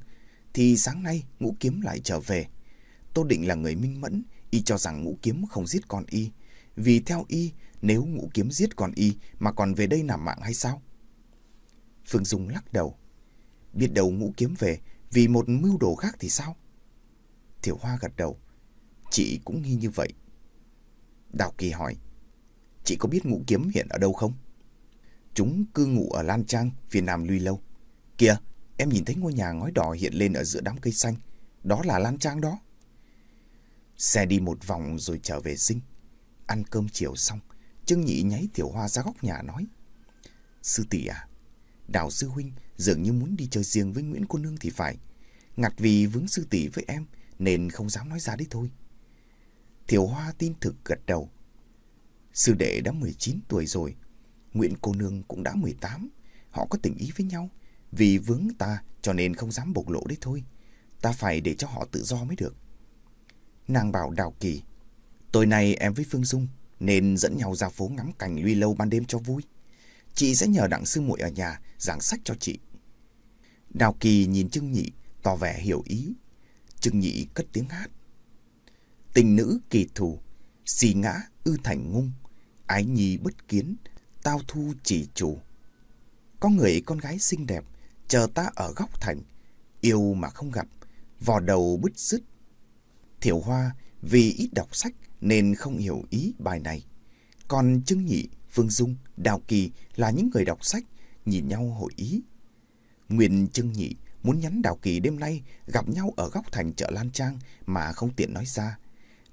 thì sáng nay ngũ kiếm lại trở về. Tô Định là người minh mẫn, y cho rằng ngũ kiếm không giết con y. Vì theo y, nếu ngũ kiếm giết con y mà còn về đây nằm mạng hay sao? Phương Dung lắc đầu. Biết đầu ngũ kiếm về vì một mưu đồ khác thì sao? Thiểu Hoa gật đầu. Chị cũng nghi như vậy. Đào Kỳ hỏi. Chị có biết ngũ kiếm hiện ở đâu không? Chúng cư ngụ ở Lan Trang, phía nam Luy Lâu. Kìa, em nhìn thấy ngôi nhà ngói đỏ hiện lên ở giữa đám cây xanh. Đó là Lan Trang đó. Xe đi một vòng rồi trở về dinh. Ăn cơm chiều xong, Trương Nhị nháy Tiểu Hoa ra góc nhà nói. Sư tỷ à, Đào Sư Huynh dường như muốn đi chơi riêng với Nguyễn Cô Nương thì phải. Ngặt vì vướng sư tỷ với em nên không dám nói ra đấy thôi. thiều Hoa tin thực gật đầu. Sư đệ đã 19 tuổi rồi, Nguyễn cô nương cũng đã 18. Họ có tình ý với nhau. Vì vướng ta cho nên không dám bộc lộ đấy thôi. Ta phải để cho họ tự do mới được. Nàng bảo Đào Kỳ. Tối nay em với Phương Dung nên dẫn nhau ra phố ngắm cảnh luy lâu ban đêm cho vui. Chị sẽ nhờ đặng sư muội ở nhà giảng sách cho chị. Đào Kỳ nhìn Trưng Nhị tỏ vẻ hiểu ý. Trưng Nhị cất tiếng hát. Tình nữ kỳ thù, xì ngã ư thành ngung, ái nhi bất kiến, tao thu chỉ chủ. Có người con gái xinh đẹp, chờ ta ở góc thành, yêu mà không gặp, vò đầu bứt rứt. Thiểu Hoa vì ít đọc sách nên không hiểu ý bài này. Còn Trưng Nhị, Phương Dung, Đào Kỳ là những người đọc sách, nhìn nhau hội ý. Nguyên Trưng Nhị muốn nhắn Đào Kỳ đêm nay gặp nhau ở góc thành chợ Lan Trang mà không tiện nói ra.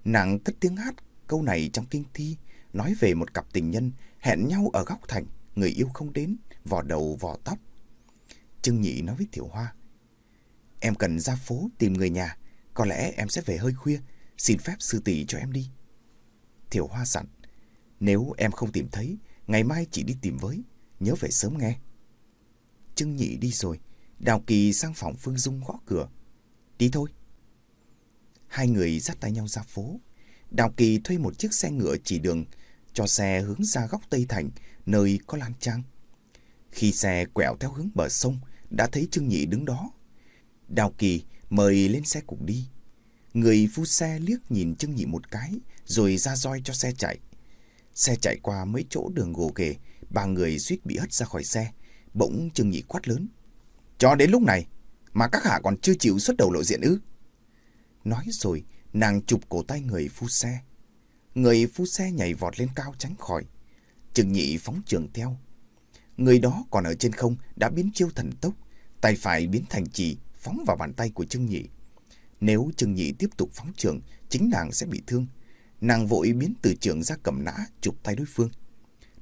Nàng cất tiếng hát câu này trong kinh thi, nói về một cặp tình nhân hẹn nhau ở góc thành, người yêu không đến, vò đầu vò tóc. Trưng Nhị nói với Tiểu Hoa, em cần ra phố tìm người nhà, có lẽ em sẽ về hơi khuya, xin phép sư tỷ cho em đi. Tiểu Hoa dặn, nếu em không tìm thấy, ngày mai chị đi tìm với, nhớ về sớm nghe. Trưng Nhị đi rồi, Đào Kỳ sang phòng Phương Dung gõ cửa. Đi thôi. Hai người dắt tay nhau ra phố. Đào Kỳ thuê một chiếc xe ngựa chỉ đường, cho xe hướng ra góc Tây Thành, nơi có lan trang. Khi xe quẹo theo hướng bờ sông, đã thấy Trương Nhị đứng đó. Đào Kỳ mời lên xe cùng đi. Người phu xe liếc nhìn Trương Nhị một cái, rồi ra roi cho xe chạy. Xe chạy qua mấy chỗ đường gồ ghề, ba người suýt bị hất ra khỏi xe. Bỗng Trương Nhị quát lớn. Cho đến lúc này, mà các hạ còn chưa chịu xuất đầu lộ diện ư? Nói rồi, nàng chụp cổ tay người phu xe. Người phu xe nhảy vọt lên cao tránh khỏi. trương nhị phóng trường theo. Người đó còn ở trên không đã biến chiêu thần tốc. Tay phải biến thành chỉ phóng vào bàn tay của Trương Nhị. Nếu Trương Nhị tiếp tục phóng trường, chính nàng sẽ bị thương. Nàng vội biến từ trường ra cầm nã chụp tay đối phương.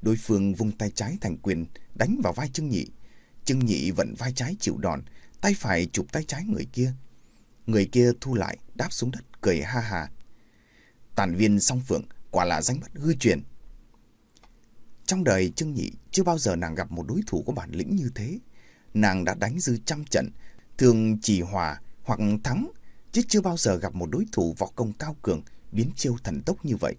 Đối phương vung tay trái thành quyền đánh vào vai Trương Nhị. Trương Nhị vận vai trái chịu đòn, tay phải chụp tay trái người kia. Người kia thu lại, đáp xuống đất, cười ha ha. Tàn viên song phượng, quả là danh bất hư truyền. Trong đời Trương Nhị, chưa bao giờ nàng gặp một đối thủ có bản lĩnh như thế. Nàng đã đánh dư trăm trận, thường chỉ hòa hoặc thắng, chứ chưa bao giờ gặp một đối thủ võ công cao cường, biến chiêu thần tốc như vậy.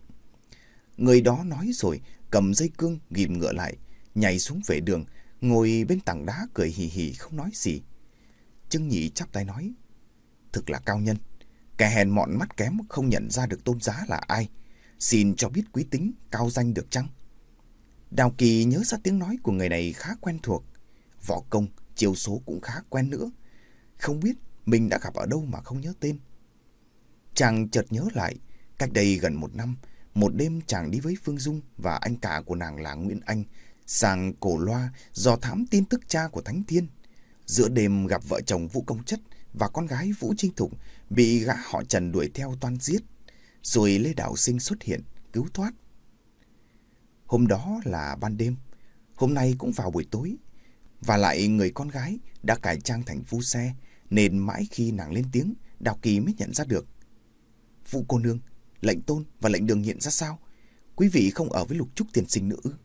Người đó nói rồi, cầm dây cương ghim ngựa lại, nhảy xuống vệ đường, ngồi bên tảng đá cười hì hì không nói gì. Trương Nhị chắp tay nói, thực là cao nhân, kẻ hèn mọn mắt kém không nhận ra được tôn giá là ai. Xin cho biết quý tính, cao danh được chăng? Đào Kỳ nhớ ra tiếng nói của người này khá quen thuộc. Võ công, chiều số cũng khá quen nữa. Không biết mình đã gặp ở đâu mà không nhớ tên. Chàng chợt nhớ lại, cách đây gần một năm, một đêm chàng đi với Phương Dung và anh cả của nàng là Nguyễn Anh sang cổ loa dò thám tin tức cha của Thánh Thiên. Giữa đêm gặp vợ chồng Vũ Công Chất và con gái Vũ Trinh Thục bị gã họ Trần đuổi theo toan giết. Rồi Lê Đạo Sinh xuất hiện, cứu thoát. Hôm đó là ban đêm, hôm nay cũng vào buổi tối. Và lại người con gái đã cải trang thành Vu xe, nên mãi khi nàng lên tiếng, Đào Kỳ mới nhận ra được. Vũ cô nương, lệnh tôn và lệnh đường hiện ra sao? Quý vị không ở với lục trúc tiền sinh nữa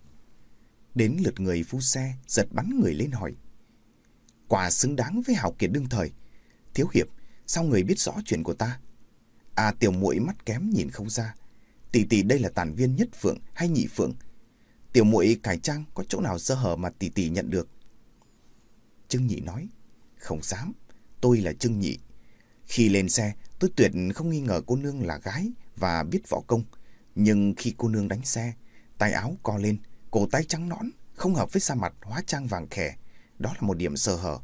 Đến lượt người phu xe, giật bắn người lên hỏi. Quả xứng đáng với hào kiệt đương thời. Thiếu hiệp, sao người biết rõ chuyện của ta? À tiểu muội mắt kém nhìn không ra. Tỷ tỷ đây là tàn viên nhất phượng hay nhị phượng? Tiểu muội cải trang có chỗ nào sơ hở mà tỷ tỷ nhận được? Trưng nhị nói, không dám, tôi là Trưng nhị. Khi lên xe, tôi tuyệt không nghi ngờ cô nương là gái và biết võ công. Nhưng khi cô nương đánh xe, tay áo co lên, cổ tay trắng nõn, không hợp với sa mặt hóa trang vàng khẻ. Đó là một điểm sơ hở.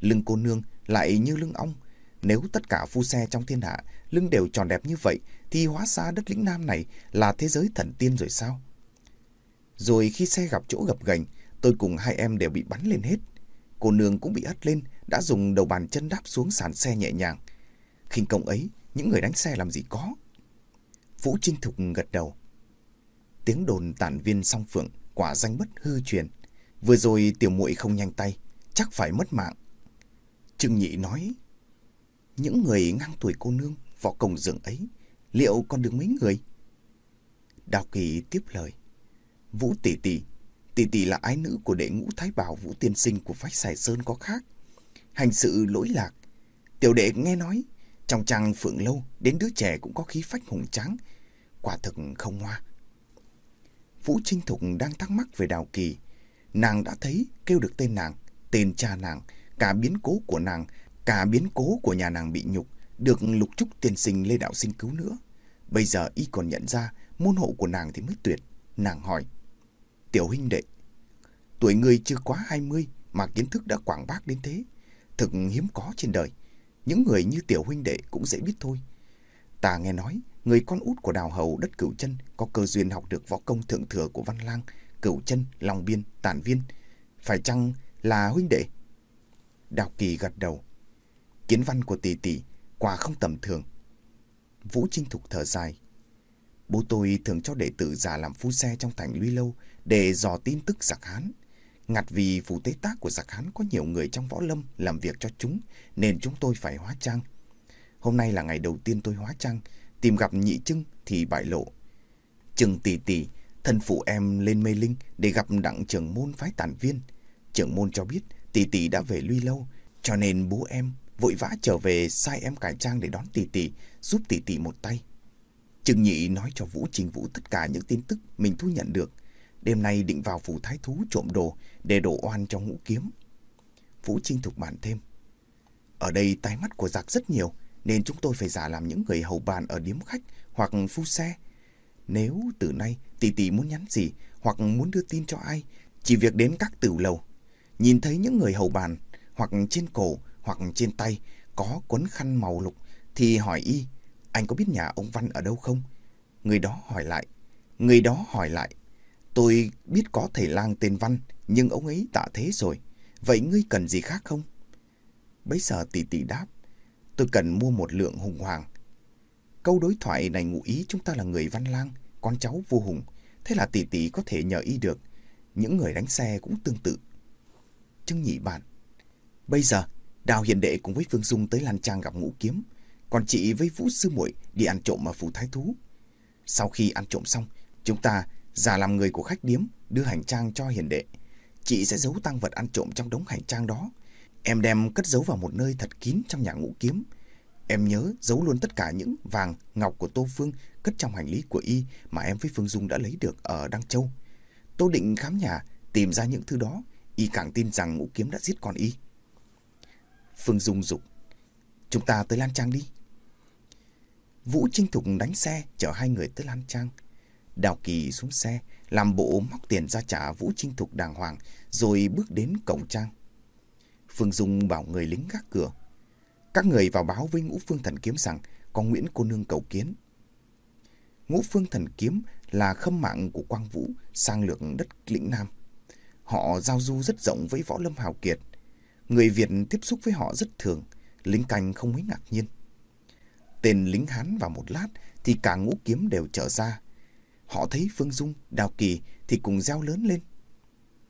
Lưng cô nương lại như lưng ong. Nếu tất cả phu xe trong thiên hạ lưng đều tròn đẹp như vậy, thì hóa ra đất lĩnh Nam này là thế giới thần tiên rồi sao? Rồi khi xe gặp chỗ gập gành, tôi cùng hai em đều bị bắn lên hết. Cô nương cũng bị hất lên, đã dùng đầu bàn chân đáp xuống sàn xe nhẹ nhàng. khinh công ấy, những người đánh xe làm gì có. Vũ Trinh Thục gật đầu. Tiếng đồn tản viên song phượng, quả danh bất hư truyền. Vừa rồi tiểu muội không nhanh tay, chắc phải mất mạng. Trương Nhị nói, những người ngang tuổi cô nương, võ công dường ấy, liệu còn được mấy người? Đào Kỳ tiếp lời. Vũ Tỷ Tỷ, Tỷ Tỷ là ái nữ của đệ ngũ Thái Bảo Vũ Tiên Sinh của phách Sài Sơn có khác. Hành sự lỗi lạc. Tiểu đệ nghe nói, trong trang phượng lâu, đến đứa trẻ cũng có khí phách hùng tráng. Quả thực không hoa. Vũ Trinh Thục đang thắc mắc về Đào Kỳ. Nàng đã thấy kêu được tên nàng, tên cha nàng, cả biến cố của nàng, cả biến cố của nhà nàng bị nhục, được lục trúc tiên sinh Lê Đạo Sinh cứu nữa. Bây giờ y còn nhận ra môn hộ của nàng thì mới tuyệt. Nàng hỏi, Tiểu huynh đệ, tuổi người chưa quá 20 mà kiến thức đã quảng bác đến thế. Thực hiếm có trên đời. Những người như tiểu huynh đệ cũng dễ biết thôi. Ta nghe nói, người con út của đào hầu đất cửu chân có cơ duyên học được võ công thượng thừa của Văn Lang, cửu chân, Long Biên, Tản Viên. Phải chăng là huynh đệ? Đào Kỳ gật đầu. Kiến văn của tỷ tỷ, quả không tầm thường. Vũ Trinh Thục thở dài. Bố tôi thường cho đệ tử giả làm phu xe trong thành Luy Lâu để dò tin tức giặc Hán. Ngặt vì phủ tế tác của giặc Hán có nhiều người trong võ lâm làm việc cho chúng, nên chúng tôi phải hóa trang. Hôm nay là ngày đầu tiên tôi hóa trang, tìm gặp nhị trưng thì bại lộ. Trưng tỷ tỷ, thân phụ em lên mê linh để gặp đặng trưởng môn phái tản viên. Trưởng môn cho biết tỷ tỷ đã về lui Lâu, cho nên bố em vội vã trở về sai em cải trang để đón tỷ tỷ, giúp tỷ tỷ một tay. Trừng nhị nói cho Vũ Trình Vũ tất cả những tin tức mình thu nhận được. Đêm nay định vào phủ thái thú trộm đồ để đổ oan cho ngũ kiếm. Vũ Trinh thục bàn thêm. Ở đây tai mắt của giặc rất nhiều, nên chúng tôi phải giả làm những người hầu bàn ở điếm khách hoặc phu xe. Nếu từ nay tỷ tỷ muốn nhắn gì hoặc muốn đưa tin cho ai, chỉ việc đến các tử lầu, nhìn thấy những người hầu bàn hoặc trên cổ hoặc trên tay có quấn khăn màu lục thì hỏi y, anh có biết nhà ông Văn ở đâu không? Người đó hỏi lại, người đó hỏi lại, tôi biết có thầy lang tên Văn, nhưng ông ấy tạ thế rồi, vậy ngươi cần gì khác không? Bấy giờ tỷ tỷ đáp, tôi cần mua một lượng hùng hoàng. Câu đối thoại này ngụ ý chúng ta là người Văn Lang, con cháu vua hùng, thế là tỷ tỷ có thể nhờ y được. Những người đánh xe cũng tương tự. Trưng nhị bản, bây giờ Đào Hiền Đệ cùng với Phương Dung tới Lan Trang gặp ngũ kiếm, còn chị với Vũ Sư muội đi ăn trộm ở phủ Thái Thú. Sau khi ăn trộm xong, chúng ta giả làm người của khách điếm đưa hành trang cho Hiền Đệ. Chị sẽ giấu tăng vật ăn trộm trong đống hành trang đó. Em đem cất giấu vào một nơi thật kín trong nhà ngũ kiếm. Em nhớ giấu luôn tất cả những vàng, ngọc của Tô Phương cất trong hành lý của Y mà em với Phương Dung đã lấy được ở Đăng Châu. Tô định khám nhà, tìm ra những thứ đó, Y càng tin rằng ngũ kiếm đã giết con Y. Phương Dung dục Chúng ta tới Lan Trang đi. Vũ Trinh Thục đánh xe chở hai người tới Lan Trang. Đào Kỳ xuống xe, làm bộ móc tiền ra trả Vũ Trinh Thục đàng hoàng, rồi bước đến cổng trang. Phương Dung bảo người lính gác cửa. Các người vào báo với Ngũ Phương Thần Kiếm rằng có Nguyễn cô nương cầu kiến. Ngũ Phương Thần Kiếm là khâm mạng của Quang Vũ sang lược đất lĩnh Nam. Họ giao du rất rộng với võ lâm hào kiệt. Người Việt tiếp xúc với họ rất thường, lính canh không mấy ngạc nhiên. Tên lính Hán vào một lát thì cả ngũ kiếm đều trở ra. Họ thấy Phương Dung, Đào Kỳ thì cùng reo lớn lên.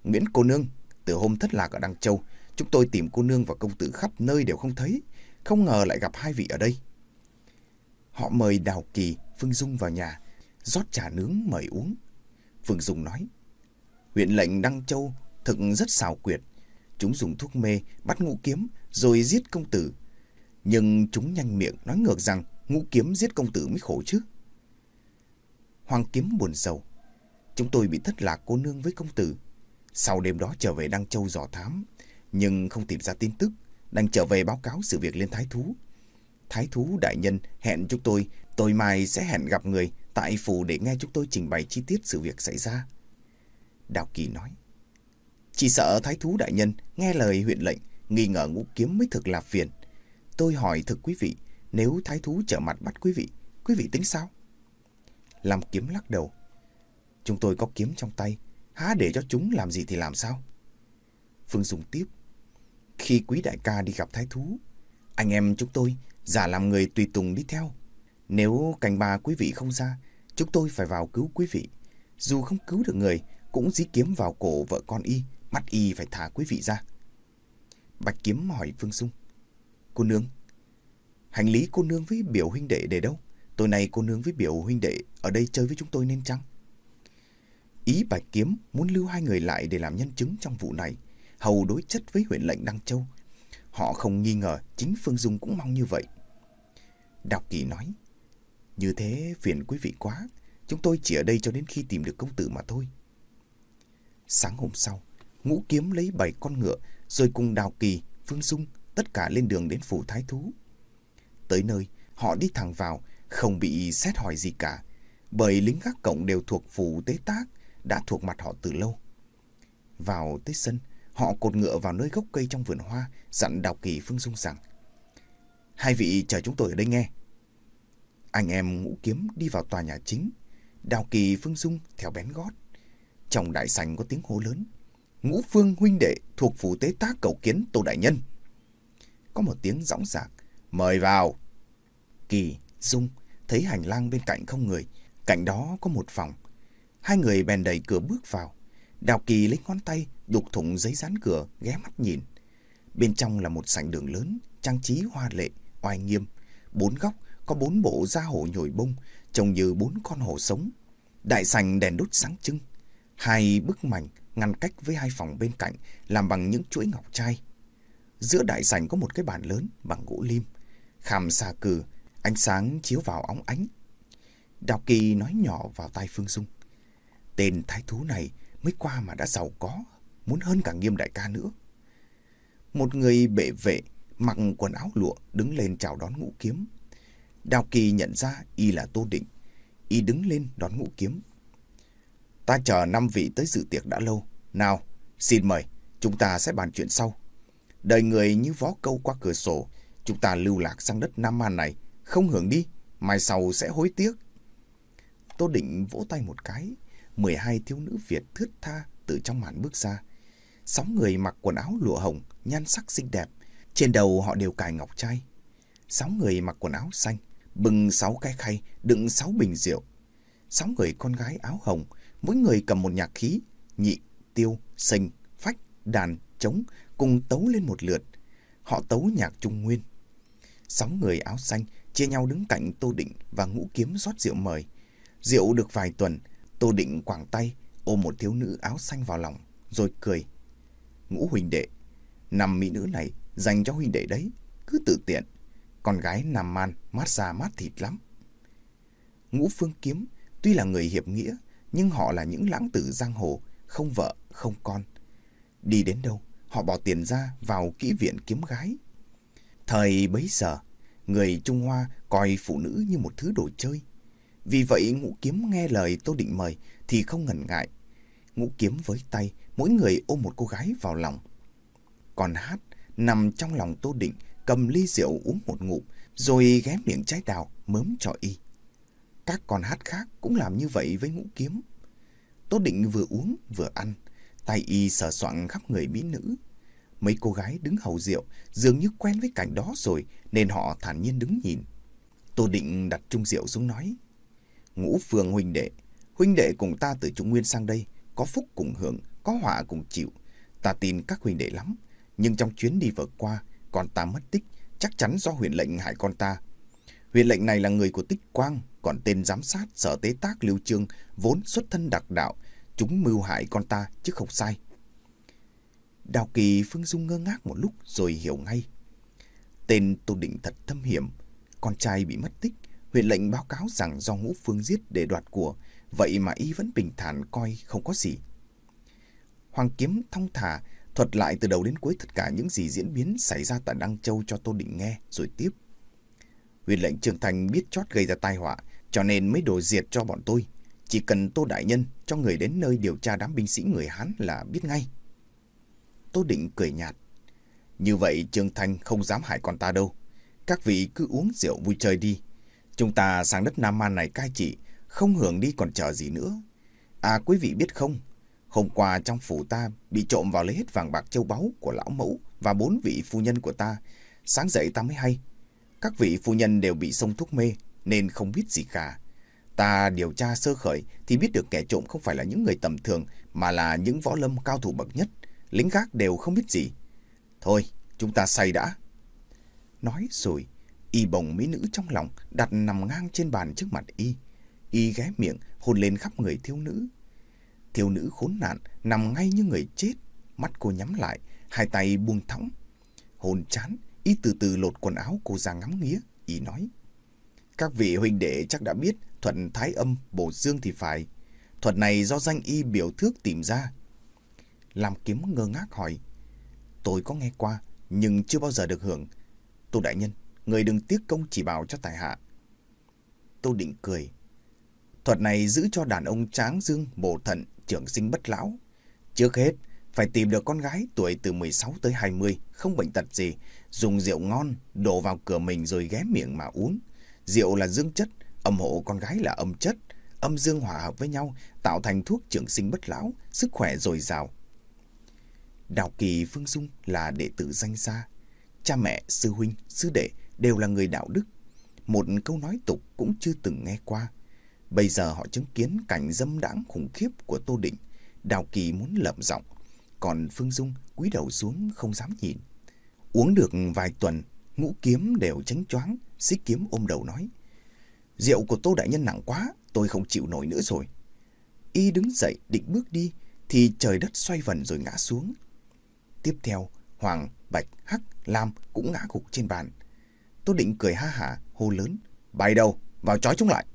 Nguyễn cô nương, từ hôm thất lạc ở Đăng Châu, chúng tôi tìm cô nương và công tử khắp nơi đều không thấy. Không ngờ lại gặp hai vị ở đây. Họ mời Đào Kỳ, Phương Dung vào nhà, rót trà nướng mời uống. Phương Dung nói, huyện lệnh Đăng Châu thực rất xảo quyệt. Chúng dùng thuốc mê bắt ngũ kiếm rồi giết công tử. Nhưng chúng nhanh miệng nói ngược rằng ngũ kiếm giết công tử mới khổ chứ. Hoàng kiếm buồn sầu. Chúng tôi bị thất lạc cô nương với công tử. Sau đêm đó trở về Đăng Châu dò thám, nhưng không tìm ra tin tức, đang trở về báo cáo sự việc lên Thái Thú. Thái Thú đại nhân hẹn chúng tôi, tôi mai sẽ hẹn gặp người tại phủ để nghe chúng tôi trình bày chi tiết sự việc xảy ra. Đào Kỳ nói, chỉ sợ Thái Thú đại nhân nghe lời huyện lệnh, nghi ngờ ngũ kiếm mới thực là phiền. Tôi hỏi thực quý vị, nếu Thái Thú trở mặt bắt quý vị, quý vị tính sao? Làm kiếm lắc đầu. Chúng tôi có kiếm trong tay, há để cho chúng làm gì thì làm sao? Phương Dung tiếp. Khi quý đại ca đi gặp thái thú, anh em chúng tôi giả làm người tùy tùng đi theo. Nếu cành bà quý vị không ra, chúng tôi phải vào cứu quý vị. Dù không cứu được người, cũng dí kiếm vào cổ vợ con y, bắt y phải thả quý vị ra. Bạch kiếm hỏi Phương Dung. Cô nương, hành lý cô nương với biểu huynh đệ để đâu? Tối nay cô nương với biểu huynh đệ ở đây chơi với chúng tôi nên chăng? Ý Bạch Kiếm muốn lưu hai người lại để làm nhân chứng trong vụ này, hầu đối chất với huyện lệnh Đăng Châu. Họ không nghi ngờ chính Phương Dung cũng mong như vậy. Đào Kỳ nói, như thế phiền quý vị quá, chúng tôi chỉ ở đây cho đến khi tìm được công tử mà thôi. Sáng hôm sau, Ngũ Kiếm lấy bảy con ngựa rồi cùng Đào Kỳ, Phương Dung tất cả lên đường đến phủ Thái Thú. Tới nơi, họ đi thẳng vào không bị xét hỏi gì cả, bởi lính gác cổng đều thuộc phủ tế tác, đã thuộc mặt họ từ lâu. Vào tới sân, họ cột ngựa vào nơi gốc cây trong vườn hoa, dặn Đào Kỳ Phương Dung rằng Hai vị chờ chúng tôi ở đây nghe. Anh em ngũ kiếm đi vào tòa nhà chính, Đào Kỳ Phương Dung theo bén gót. Trong đại sảnh có tiếng hô lớn. Ngũ Phương huynh đệ thuộc phủ tế tác cầu kiến Tô Đại Nhân. Có một tiếng rõng rạc. Mời vào. Kỳ, Dung thấy hành lang bên cạnh không người, cạnh đó có một phòng. Hai người bèn đẩy cửa bước vào. Đào Kỳ lấy ngón tay đục thủng giấy dán cửa, ghé mắt nhìn. Bên trong là một sảnh đường lớn, trang trí hoa lệ, oai nghiêm. Bốn góc có bốn bộ da hổ nhồi bông, trông như bốn con hổ sống. Đại sảnh đèn đốt sáng trưng. Hai bức mảnh ngăn cách với hai phòng bên cạnh làm bằng những chuỗi ngọc trai. Giữa đại sảnh có một cái bàn lớn bằng gỗ lim. Khảm xà cừ Ánh sáng chiếu vào óng ánh. Đào Kỳ nói nhỏ vào tai Phương Dung. Tên thái thú này mới qua mà đã giàu có, muốn hơn cả nghiêm đại ca nữa. Một người bệ vệ, mặc quần áo lụa, đứng lên chào đón ngũ kiếm. Đào Kỳ nhận ra y là Tô Định. Y đứng lên đón ngũ kiếm. Ta chờ năm vị tới dự tiệc đã lâu. Nào, xin mời, chúng ta sẽ bàn chuyện sau. Đời người như vó câu qua cửa sổ, chúng ta lưu lạc sang đất Nam Man này không hưởng đi, mai sau sẽ hối tiếc. Tô Định vỗ tay một cái, 12 thiếu nữ Việt thướt tha từ trong màn bước ra. Sáu người mặc quần áo lụa hồng, nhan sắc xinh đẹp, trên đầu họ đều cài ngọc trai. Sáu người mặc quần áo xanh, bưng sáu cái khay đựng sáu bình rượu. Sáu người con gái áo hồng, mỗi người cầm một nhạc khí, nhị, tiêu, sinh phách, đàn, trống cùng tấu lên một lượt. họ tấu nhạc trung nguyên. Sáu người áo xanh chia nhau đứng cạnh Tô Định và ngũ kiếm rót rượu mời. Rượu được vài tuần, Tô Định quảng tay ôm một thiếu nữ áo xanh vào lòng, rồi cười. Ngũ huynh đệ, năm mỹ nữ này dành cho huynh đệ đấy, cứ tự tiện. Con gái nằm man, mát da mát thịt lắm. Ngũ Phương Kiếm tuy là người hiệp nghĩa, nhưng họ là những lãng tử giang hồ, không vợ, không con. Đi đến đâu, họ bỏ tiền ra vào kỹ viện kiếm gái. Thời bấy giờ, người Trung Hoa coi phụ nữ như một thứ đồ chơi. Vì vậy ngũ kiếm nghe lời Tô Định mời thì không ngần ngại. Ngũ kiếm với tay, mỗi người ôm một cô gái vào lòng. Còn hát, nằm trong lòng Tô Định, cầm ly rượu uống một ngụm, rồi ghé miệng trái đào mớm cho y. Các con hát khác cũng làm như vậy với ngũ kiếm. Tô Định vừa uống vừa ăn, tay y sờ soạn khắp người mỹ nữ. Mấy cô gái đứng hầu rượu dường như quen với cảnh đó rồi nên họ thản nhiên đứng nhìn. Tô Định đặt chung rượu xuống nói. Ngũ phường huynh đệ, huynh đệ cùng ta từ Trung Nguyên sang đây, có phúc cùng hưởng, có họa cùng chịu. Ta tin các huynh đệ lắm, nhưng trong chuyến đi vừa qua, con ta mất tích, chắc chắn do huyện lệnh hại con ta. Huyện lệnh này là người của Tích Quang, còn tên giám sát sở tế tác Lưu Trương vốn xuất thân đặc đạo, chúng mưu hại con ta chứ không sai. Đào Kỳ Phương Dung ngơ ngác một lúc rồi hiểu ngay. Tên Tô Định thật thâm hiểm, con trai bị mất tích, huyện lệnh báo cáo rằng do ngũ phương giết để đoạt của, vậy mà y vẫn bình thản coi không có gì. Hoàng Kiếm thong thả thuật lại từ đầu đến cuối tất cả những gì diễn biến xảy ra tại Đăng Châu cho Tô Định nghe rồi tiếp. Huyện lệnh Trường Thành biết chót gây ra tai họa, cho nên mới đổ diệt cho bọn tôi. Chỉ cần Tô Đại Nhân cho người đến nơi điều tra đám binh sĩ người Hán là biết ngay. Tô Định cười nhạt. Như vậy Trường Thành không dám hại con ta đâu. Các vị cứ uống rượu vui chơi đi. Chúng ta sang đất Nam Man này cai trị, không hưởng đi còn chờ gì nữa. À quý vị biết không, hôm qua trong phủ ta bị trộm vào lấy hết vàng bạc châu báu của lão mẫu và bốn vị phu nhân của ta. Sáng dậy ta mới hay. Các vị phu nhân đều bị sông thuốc mê nên không biết gì cả. Ta điều tra sơ khởi thì biết được kẻ trộm không phải là những người tầm thường mà là những võ lâm cao thủ bậc nhất. Lính gác đều không biết gì. Thôi, chúng ta say đã. Nói rồi, y bồng mỹ nữ trong lòng đặt nằm ngang trên bàn trước mặt y. Y ghé miệng hôn lên khắp người thiếu nữ. Thiếu nữ khốn nạn nằm ngay như người chết. Mắt cô nhắm lại, hai tay buông thõng. Hồn chán, y từ từ lột quần áo cô ra ngắm nghía. Y nói, các vị huynh đệ chắc đã biết thuật thái âm bổ dương thì phải. Thuật này do danh y biểu thước tìm ra. làm Kiếm ngơ ngác hỏi. Tôi có nghe qua, nhưng chưa bao giờ được hưởng. Tô Đại Nhân, người đừng tiếc công chỉ bảo cho tài hạ. Tô Định cười. Thuật này giữ cho đàn ông tráng dương, bổ thận, trưởng sinh bất lão. Trước hết, phải tìm được con gái tuổi từ 16 tới 20, không bệnh tật gì, dùng rượu ngon, đổ vào cửa mình rồi ghé miệng mà uống. Rượu là dương chất, âm hộ con gái là âm chất, âm dương hòa hợp với nhau, tạo thành thuốc trưởng sinh bất lão, sức khỏe dồi dào. Đào Kỳ Phương Dung là đệ tử danh gia. Cha mẹ, sư huynh, sư đệ đều là người đạo đức. Một câu nói tục cũng chưa từng nghe qua. Bây giờ họ chứng kiến cảnh dâm đãng khủng khiếp của Tô Định. Đào Kỳ muốn lợm giọng, còn Phương Dung cúi đầu xuống không dám nhìn. Uống được vài tuần, ngũ kiếm đều tránh choáng, xích kiếm ôm đầu nói. Rượu của Tô Đại Nhân nặng quá, tôi không chịu nổi nữa rồi. Y đứng dậy định bước đi, thì trời đất xoay vần rồi ngã xuống. Tiếp theo, Hoàng, Bạch, Hắc, Lam cũng ngã gục trên bàn. Tô Định cười ha hả, hô lớn. bài đầu, vào trói chúng lại.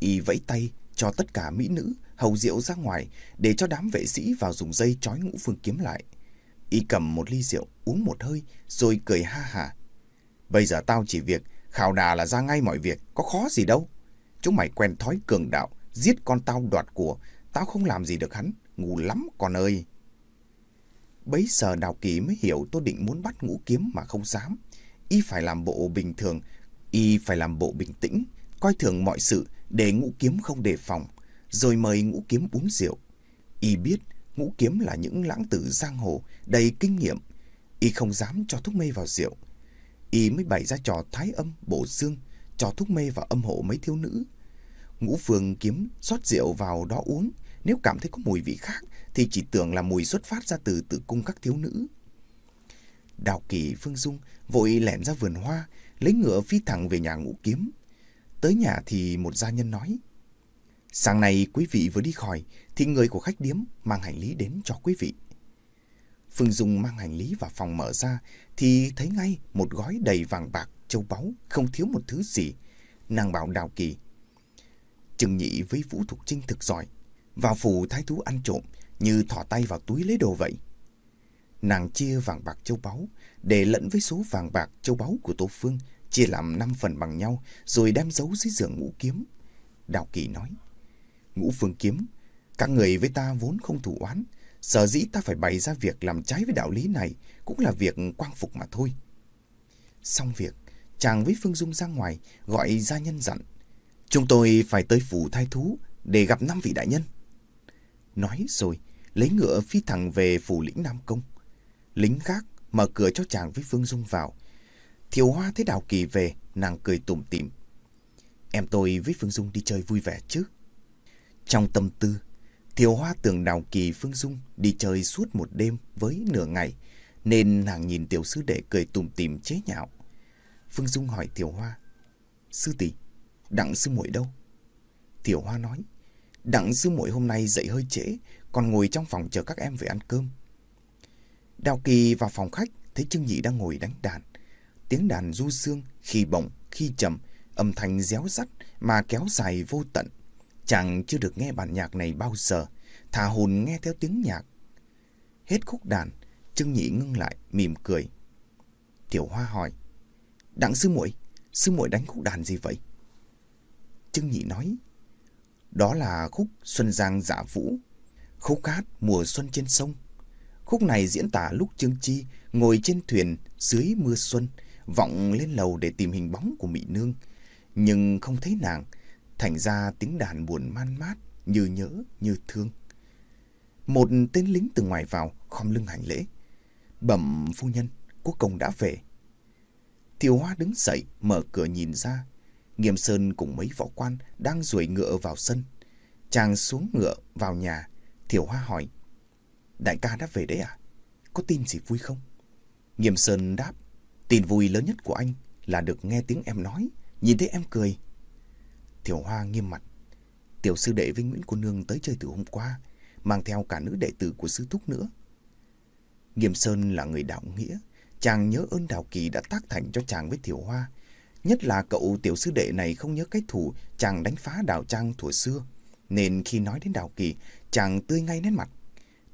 Y vẫy tay cho tất cả mỹ nữ hầu rượu ra ngoài để cho đám vệ sĩ vào dùng dây trói ngũ phương kiếm lại. Y cầm một ly rượu, uống một hơi, rồi cười ha hả. Bây giờ tao chỉ việc, khảo đà là ra ngay mọi việc, có khó gì đâu. Chúng mày quen thói cường đạo, giết con tao đoạt của, tao không làm gì được hắn, ngu lắm con ơi. Bấy giờ Đào Kỳ mới hiểu Tô Định muốn bắt ngũ kiếm mà không dám. Y phải làm bộ bình thường, Y phải làm bộ bình tĩnh, coi thường mọi sự để ngũ kiếm không đề phòng, rồi mời ngũ kiếm uống rượu. Y biết ngũ kiếm là những lãng tử giang hồ đầy kinh nghiệm. Y không dám cho thuốc mê vào rượu. Y mới bày ra trò thái âm, bổ xương, cho thuốc mê vào âm hộ mấy thiếu nữ. Ngũ phương kiếm rót rượu vào đó uống, nếu cảm thấy có mùi vị khác thì chỉ tưởng là mùi xuất phát ra từ tử cung các thiếu nữ. Đào Kỳ Phương Dung vội lẻn ra vườn hoa, lấy ngựa phi thẳng về nhà ngũ kiếm. Tới nhà thì một gia nhân nói. Sáng nay quý vị vừa đi khỏi thì người của khách điếm mang hành lý đến cho quý vị. Phương Dung mang hành lý vào phòng mở ra thì thấy ngay một gói đầy vàng bạc, châu báu, không thiếu một thứ gì. Nàng bảo Đào Kỳ. Trừng nhị với Vũ Thục Trinh thực giỏi, vào phủ thái thú ăn trộm như thỏ tay vào túi lấy đồ vậy. Nàng chia vàng bạc châu báu để lẫn với số vàng bạc châu báu của Tô Phương, chia làm năm phần bằng nhau rồi đem giấu dưới giường ngũ kiếm. Đào Kỳ nói, ngũ phương kiếm, các người với ta vốn không thủ oán, sở dĩ ta phải bày ra việc làm trái với đạo lý này cũng là việc quang phục mà thôi. Xong việc, chàng với Phương Dung ra ngoài gọi gia nhân dặn. Chúng tôi phải tới phủ thai thú để gặp năm vị đại nhân. Nói rồi, lấy ngựa phi thẳng về phủ lĩnh Nam Công. Lính khác mở cửa cho chàng với Phương Dung vào. Thiều Hoa thấy Đào Kỳ về, nàng cười tủm tỉm. Em tôi với Phương Dung đi chơi vui vẻ chứ. Trong tâm tư, Thiều Hoa tưởng Đào Kỳ Phương Dung đi chơi suốt một đêm với nửa ngày, nên nàng nhìn tiểu sư đệ cười tủm tỉm chế nhạo. Phương Dung hỏi Thiều Hoa, Sư tỷ, đặng sư muội đâu? Thiều Hoa nói, đặng sư muội hôm nay dậy hơi trễ, còn ngồi trong phòng chờ các em về ăn cơm. Đào Kỳ vào phòng khách, thấy Trương Nhị đang ngồi đánh đàn. Tiếng đàn du dương, khi bổng, khi trầm, âm thanh réo rắt mà kéo dài vô tận. Chàng chưa được nghe bản nhạc này bao giờ, thả hồn nghe theo tiếng nhạc. Hết khúc đàn, Trương Nhị ngưng lại, mỉm cười. Tiểu Hoa hỏi, Đặng sư muội, sư muội đánh khúc đàn gì vậy? Trương Nhị nói, đó là khúc Xuân Giang Dạ Vũ, khúc hát mùa xuân trên sông. Khúc này diễn tả lúc Trương Chi ngồi trên thuyền dưới mưa xuân, vọng lên lầu để tìm hình bóng của Mỹ Nương, nhưng không thấy nàng, thành ra tiếng đàn buồn man mát, như nhớ, như thương. Một tên lính từ ngoài vào, khom lưng hành lễ. Bẩm phu nhân, quốc công đã về. Thiều Hoa đứng dậy, mở cửa nhìn ra. Nghiêm Sơn cùng mấy võ quan đang ruổi ngựa vào sân. Chàng xuống ngựa vào nhà. Thiều Hoa hỏi. Đại ca đã về đấy à? Có tin gì vui không? Nghiêm Sơn đáp. Tin vui lớn nhất của anh là được nghe tiếng em nói, nhìn thấy em cười. Tiểu Hoa nghiêm mặt. Tiểu sư đệ với Nguyễn Cô Nương tới chơi từ hôm qua, mang theo cả nữ đệ tử của sư thúc nữa. Nghiêm Sơn là người đạo nghĩa, chàng nhớ ơn Đào Kỳ đã tác thành cho chàng với Tiểu Hoa. Nhất là cậu tiểu sư đệ này không nhớ cái thủ chàng đánh phá đào trang thuở xưa. Nên khi nói đến Đào Kỳ, chàng tươi ngay nét mặt.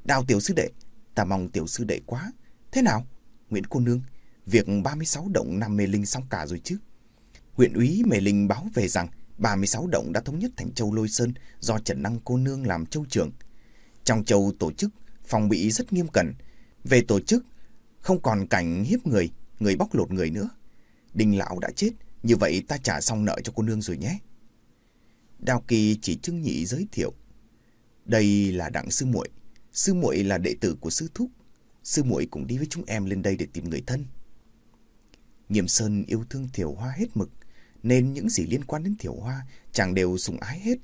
Đào tiểu sư đệ, ta mong tiểu sư đệ quá. Thế nào? Nguyễn Cô Nương, việc 36 động Nam Mê Linh xong cả rồi chứ? Huyện úy Mê Linh báo về rằng 36 động đã thống nhất thành châu Lôi Sơn do Trần Năng Cô Nương làm châu trưởng. Trong châu tổ chức, phòng bị rất nghiêm cẩn. Về tổ chức, không còn cảnh hiếp người, người bóc lột người nữa. đình Lão đã chết, như vậy ta trả xong nợ cho cô nương rồi nhé. Đào Kỳ chỉ trưng nhị giới thiệu. Đây là đặng sư muội, sư muội là đệ tử của sư thúc. Sư muội cũng đi với chúng em lên đây để tìm người thân. Nghiêm Sơn yêu thương Thiểu Hoa hết mực, nên những gì liên quan đến Thiểu Hoa chàng đều sủng ái hết.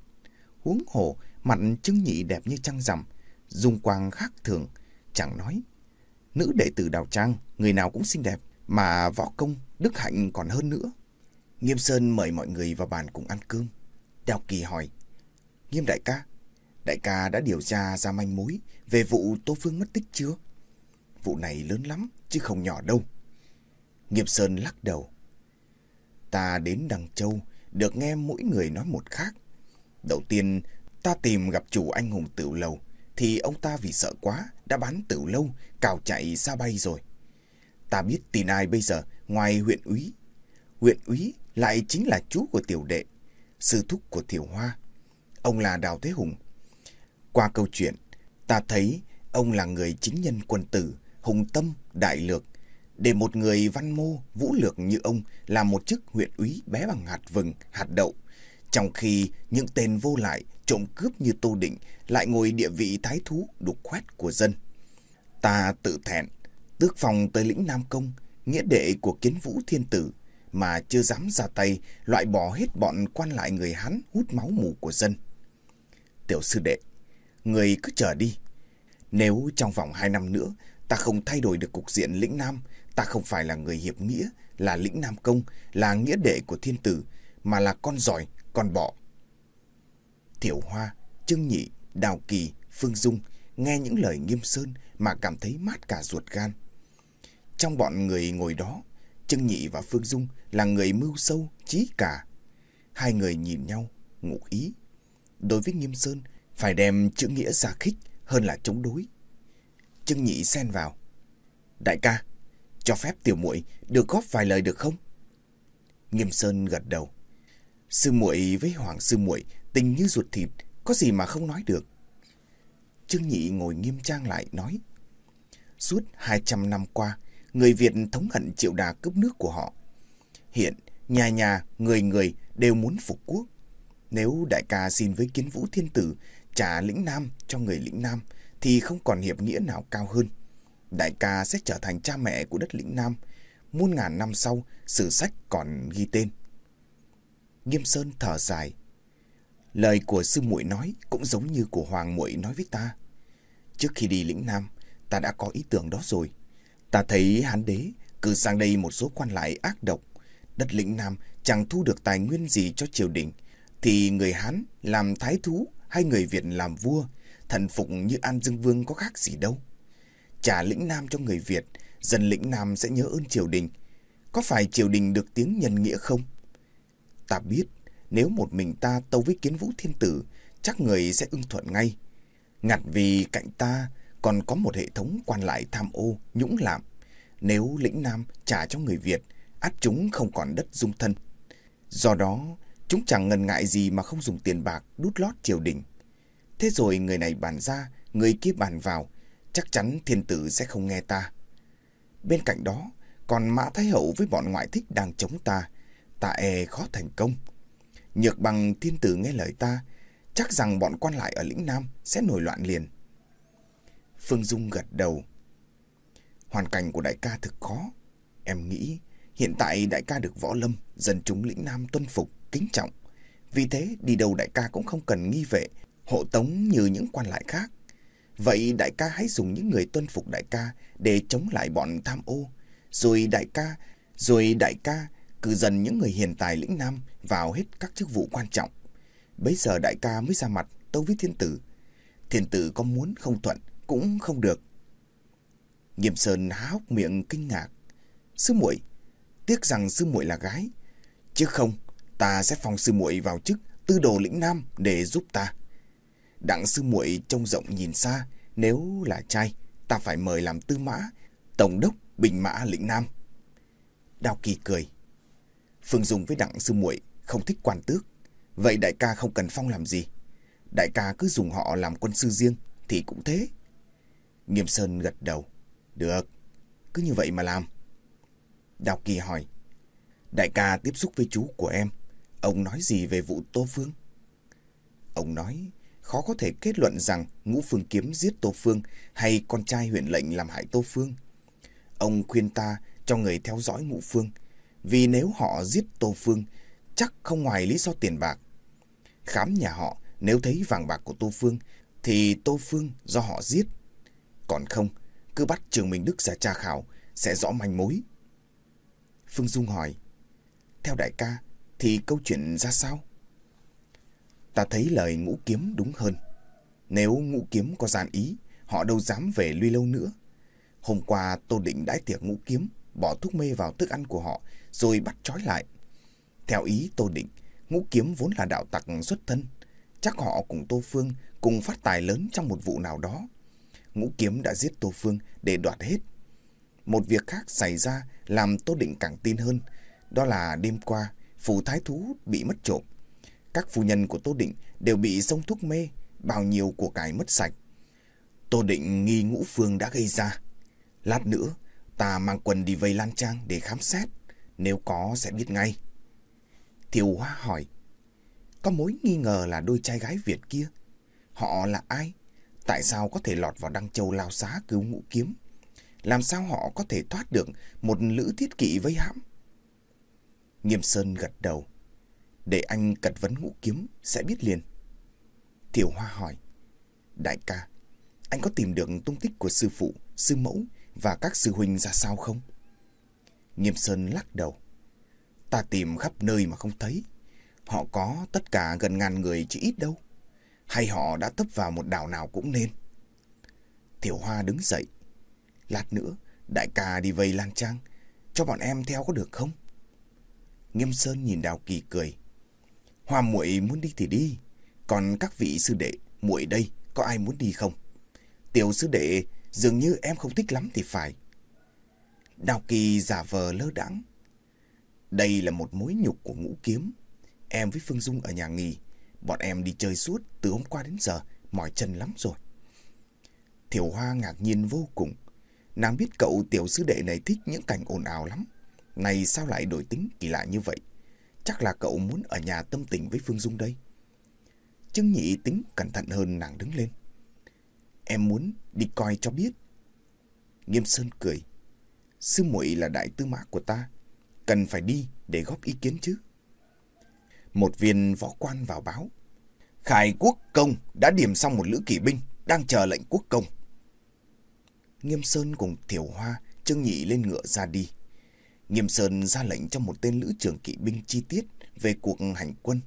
Huống hồ, mặt trưng nhị đẹp như trăng rằm, dung quang khác thường, chẳng nói. Nữ đệ tử Đào Trang, người nào cũng xinh đẹp, mà võ công, đức hạnh còn hơn nữa. Nghiêm Sơn mời mọi người vào bàn cùng ăn cơm. Đào Kỳ hỏi, Nghiêm đại ca, đại ca đã điều tra ra manh mối về vụ Tô Phương mất tích chưa? Vụ này lớn lắm, chứ không nhỏ đâu. Nghiêm Sơn lắc đầu. Ta đến Đằng Châu, được nghe mỗi người nói một khác. Đầu tiên, ta tìm gặp chủ anh hùng tiểu lầu, thì ông ta vì sợ quá, đã bán tiểu lâu, cào chạy xa bay rồi. Ta biết tin ai bây giờ, ngoài huyện úy. Huyện úy lại chính là chú của tiểu đệ, sư thúc của tiểu hoa. Ông là Đào Thế Hùng. Qua câu chuyện, ta thấy ông là người chính nhân quân tử, hùng tâm, đại lược. Để một người văn mô, vũ lược như ông làm một chức huyện úy bé bằng hạt vừng, hạt đậu. Trong khi những tên vô lại, trộm cướp như Tô Định lại ngồi địa vị thái thú đục khoét của dân. Ta tự thẹn, tước phòng tới lĩnh Nam Công, nghĩa đệ của kiến vũ thiên tử, mà chưa dám ra tay loại bỏ hết bọn quan lại người Hán hút máu mù của dân. Tiểu sư đệ, người cứ chờ đi. Nếu trong vòng hai năm nữa ta không thay đổi được cục diện lĩnh Nam, Ta không phải là người hiệp nghĩa, là lĩnh Nam Công, là nghĩa đệ của thiên tử, mà là con giỏi, con bọ. Thiểu Hoa, Trương Nhị, Đào Kỳ, Phương Dung nghe những lời nghiêm sơn mà cảm thấy mát cả ruột gan. Trong bọn người ngồi đó, Trương Nhị và Phương Dung là người mưu sâu, trí cả. Hai người nhìn nhau, ngụ ý. Đối với Nghiêm Sơn, phải đem chữ nghĩa giả khích hơn là chống đối. Trương Nhị xen vào. Đại ca, cho phép tiểu muội được góp vài lời được không? Nghiêm Sơn gật đầu. Sư muội với Hoàng sư muội tình như ruột thịt, có gì mà không nói được. Trương Nhị ngồi nghiêm trang lại nói. Suốt 200 năm qua, người Việt thống hận triệu đà cướp nước của họ. Hiện, nhà nhà, người người đều muốn phục quốc. Nếu đại ca xin với kiến vũ thiên tử trả lĩnh Nam cho người lĩnh Nam, thì không còn hiệp nghĩa nào cao hơn. Đại ca sẽ trở thành cha mẹ của đất lĩnh Nam. Muôn ngàn năm sau, sử sách còn ghi tên. Nghiêm Sơn thở dài. Lời của sư muội nói cũng giống như của hoàng muội nói với ta. Trước khi đi lĩnh Nam, ta đã có ý tưởng đó rồi. Ta thấy Hán đế cử sang đây một số quan lại ác độc. Đất lĩnh Nam chẳng thu được tài nguyên gì cho triều đình. Thì người Hán làm thái thú hay người Việt làm vua, thần phục như An Dương Vương có khác gì đâu. Trả lĩnh Nam cho người Việt, dân lĩnh Nam sẽ nhớ ơn triều đình. Có phải triều đình được tiếng nhân nghĩa không? Ta biết, nếu một mình ta tâu với kiến vũ thiên tử, chắc người sẽ ưng thuận ngay. Ngặt vì cạnh ta còn có một hệ thống quan lại tham ô, nhũng lạm. Nếu lĩnh Nam trả cho người Việt, ắt chúng không còn đất dung thân. Do đó, chúng chẳng ngần ngại gì mà không dùng tiền bạc đút lót triều đình. Thế rồi người này bàn ra, người kia bàn vào, chắc chắn thiên tử sẽ không nghe ta. Bên cạnh đó, còn Mã Thái Hậu với bọn ngoại thích đang chống ta, ta e khó thành công. Nhược bằng thiên tử nghe lời ta, chắc rằng bọn quan lại ở lĩnh Nam sẽ nổi loạn liền. Phương Dung gật đầu. Hoàn cảnh của đại ca thực khó. Em nghĩ hiện tại đại ca được võ lâm, dân chúng lĩnh Nam tuân phục, kính trọng. Vì thế đi đâu đại ca cũng không cần nghi vệ, hộ tống như những quan lại khác. Vậy đại ca hãy dùng những người tuân phục đại ca để chống lại bọn tham ô. Rồi đại ca, rồi đại ca cử dần những người hiền tài lĩnh Nam vào hết các chức vụ quan trọng. Bây giờ đại ca mới ra mặt tâu với thiên tử. Thiên tử có muốn không thuận cũng không được. Nghiêm Sơn há hốc miệng kinh ngạc. Sư muội, tiếc rằng sư muội là gái, chứ không, ta sẽ phong sư muội vào chức tư đồ lĩnh Nam để giúp ta. Đặng sư muội trông rộng nhìn xa, nếu là trai, ta phải mời làm tư mã, tổng đốc bình mã lĩnh Nam. Đào Kỳ cười. Phương Dung với đặng sư muội không thích quan tước, vậy đại ca không cần phong làm gì. Đại ca cứ dùng họ làm quân sư riêng thì cũng thế. Nghiêm Sơn gật đầu. Được, cứ như vậy mà làm. Đào Kỳ hỏi. Đại ca tiếp xúc với chú của em, ông nói gì về vụ Tô Phương? Ông nói khó có thể kết luận rằng Ngũ Phương Kiếm giết Tô Phương hay con trai huyện lệnh làm hại Tô Phương. Ông khuyên ta cho người theo dõi Ngũ Phương, vì nếu họ giết Tô Phương, chắc không ngoài lý do tiền bạc. Khám nhà họ, nếu thấy vàng bạc của Tô Phương, thì Tô Phương do họ giết. Còn không, cứ bắt Trường Minh Đức ra tra khảo, sẽ rõ manh mối. Phương Dung hỏi, theo đại ca, thì câu chuyện ra sao? Ta thấy lời ngũ kiếm đúng hơn. Nếu ngũ kiếm có gian ý, họ đâu dám về lui lâu nữa. Hôm qua Tô Định đãi tiệc ngũ kiếm, bỏ thuốc mê vào thức ăn của họ, rồi bắt trói lại. Theo ý Tô Định, ngũ kiếm vốn là đạo tặc xuất thân. Chắc họ cùng Tô Phương cùng phát tài lớn trong một vụ nào đó. Ngũ kiếm đã giết Tô Phương để đoạt hết. Một việc khác xảy ra làm Tô Định càng tin hơn. Đó là đêm qua, phù thái thú bị mất trộm. Các phu nhân của Tô Định đều bị sông thuốc mê, bao nhiêu của cải mất sạch. Tô Định nghi ngũ phương đã gây ra. Lát nữa, ta mang quần đi vây Lan Trang để khám xét. Nếu có sẽ biết ngay. Thiều Hoa hỏi. Có mối nghi ngờ là đôi trai gái Việt kia. Họ là ai? Tại sao có thể lọt vào Đăng Châu lao xá cứu ngũ kiếm? Làm sao họ có thể thoát được một lữ thiết kỵ vây hãm? Nghiêm Sơn gật đầu. Để anh cật vấn ngũ kiếm sẽ biết liền. Thiểu Hoa hỏi. Đại ca, anh có tìm được tung tích của sư phụ, sư mẫu và các sư huynh ra sao không? Nghiêm Sơn lắc đầu. Ta tìm khắp nơi mà không thấy. Họ có tất cả gần ngàn người chứ ít đâu. Hay họ đã tấp vào một đảo nào cũng nên. Tiểu Hoa đứng dậy. Lát nữa, đại ca đi vây Lan Trang. Cho bọn em theo có được không? Nghiêm Sơn nhìn Đào Kỳ cười. Hoa muội muốn đi thì đi. Còn các vị sư đệ, muội đây, có ai muốn đi không? Tiểu sư đệ, dường như em không thích lắm thì phải. Đào Kỳ giả vờ lơ đãng. Đây là một mối nhục của ngũ kiếm. Em với Phương Dung ở nhà nghỉ. Bọn em đi chơi suốt từ hôm qua đến giờ, mỏi chân lắm rồi. Thiểu Hoa ngạc nhiên vô cùng. Nàng biết cậu tiểu sư đệ này thích những cảnh ồn ào lắm. Này sao lại đổi tính kỳ lạ như vậy? Chắc là cậu muốn ở nhà tâm tình với Phương Dung đây. Trương Nhị tính cẩn thận hơn nàng đứng lên. Em muốn đi coi cho biết. Nghiêm Sơn cười. Sư muội là đại tư mã của ta. Cần phải đi để góp ý kiến chứ. Một viên võ quan vào báo. Khải quốc công đã điểm xong một lữ kỵ binh, đang chờ lệnh quốc công. Nghiêm Sơn cùng Thiểu Hoa, Trương Nhị lên ngựa ra đi. Nghiêm Sơn ra lệnh cho một tên lữ trưởng kỵ binh chi tiết về cuộc hành quân.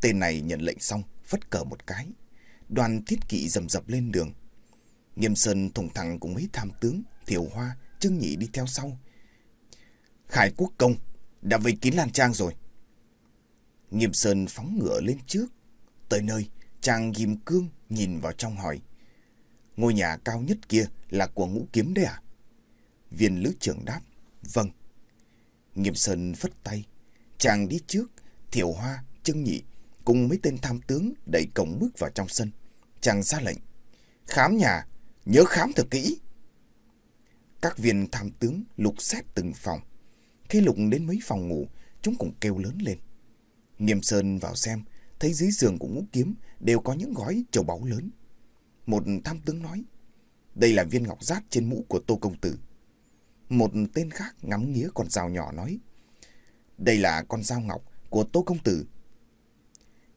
Tên này nhận lệnh xong, phất cờ một cái. Đoàn thiết kỵ dầm dập lên đường. Nghiêm Sơn thùng thẳng cùng mấy tham tướng, Thiểu Hoa, Trương Nhị đi theo sau. Khải Quốc Công đã vây kín Lan Trang rồi. Nghiêm Sơn phóng ngựa lên trước. Tới nơi, chàng ghim cương nhìn vào trong hỏi. Ngôi nhà cao nhất kia là của ngũ kiếm đấy à? Viên lữ trưởng đáp. Vâng. Nghiêm Sơn phất tay. Chàng đi trước, Thiểu Hoa, Trương Nhị cùng mấy tên tham tướng đẩy cổng bước vào trong sân. Chàng ra lệnh. Khám nhà, nhớ khám thật kỹ. Các viên tham tướng lục xét từng phòng. Khi lục đến mấy phòng ngủ, chúng cũng kêu lớn lên. Nghiêm Sơn vào xem, thấy dưới giường của ngũ kiếm đều có những gói châu báu lớn. Một tham tướng nói, đây là viên ngọc rát trên mũ của Tô Công Tử. Một tên khác ngắm nghía con dao nhỏ nói, đây là con dao ngọc của Tô Công Tử.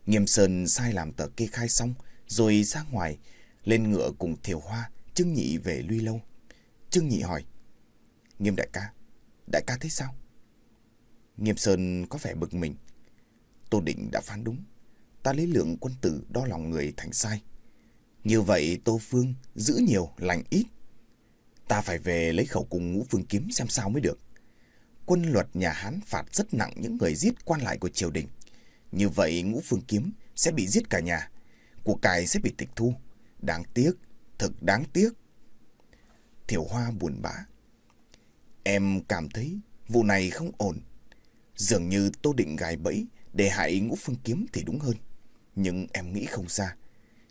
Nghiêm Sơn sai làm tờ kê khai xong, rồi ra ngoài, lên ngựa cùng Thiều Hoa, Trương Nhị về Luy Lâu. Trương Nhị hỏi, Nghiêm đại ca, đại ca thấy sao? Nghiêm Sơn có vẻ bực mình. Tô Định đã phán đúng. Ta lấy lượng quân tử đo lòng người thành sai. Như vậy Tô Phương giữ nhiều lành ít. Ta phải về lấy khẩu cùng ngũ phương kiếm xem sao mới được. Quân luật nhà Hán phạt rất nặng những người giết quan lại của triều đình. Như vậy ngũ phương kiếm sẽ bị giết cả nhà. Của cải sẽ bị tịch thu. Đáng tiếc, thật đáng tiếc. Thiểu Hoa buồn bã. Em cảm thấy vụ này không ổn. Dường như Tô Định gài bẫy để hại ngũ phương kiếm thì đúng hơn. Nhưng em nghĩ không ra.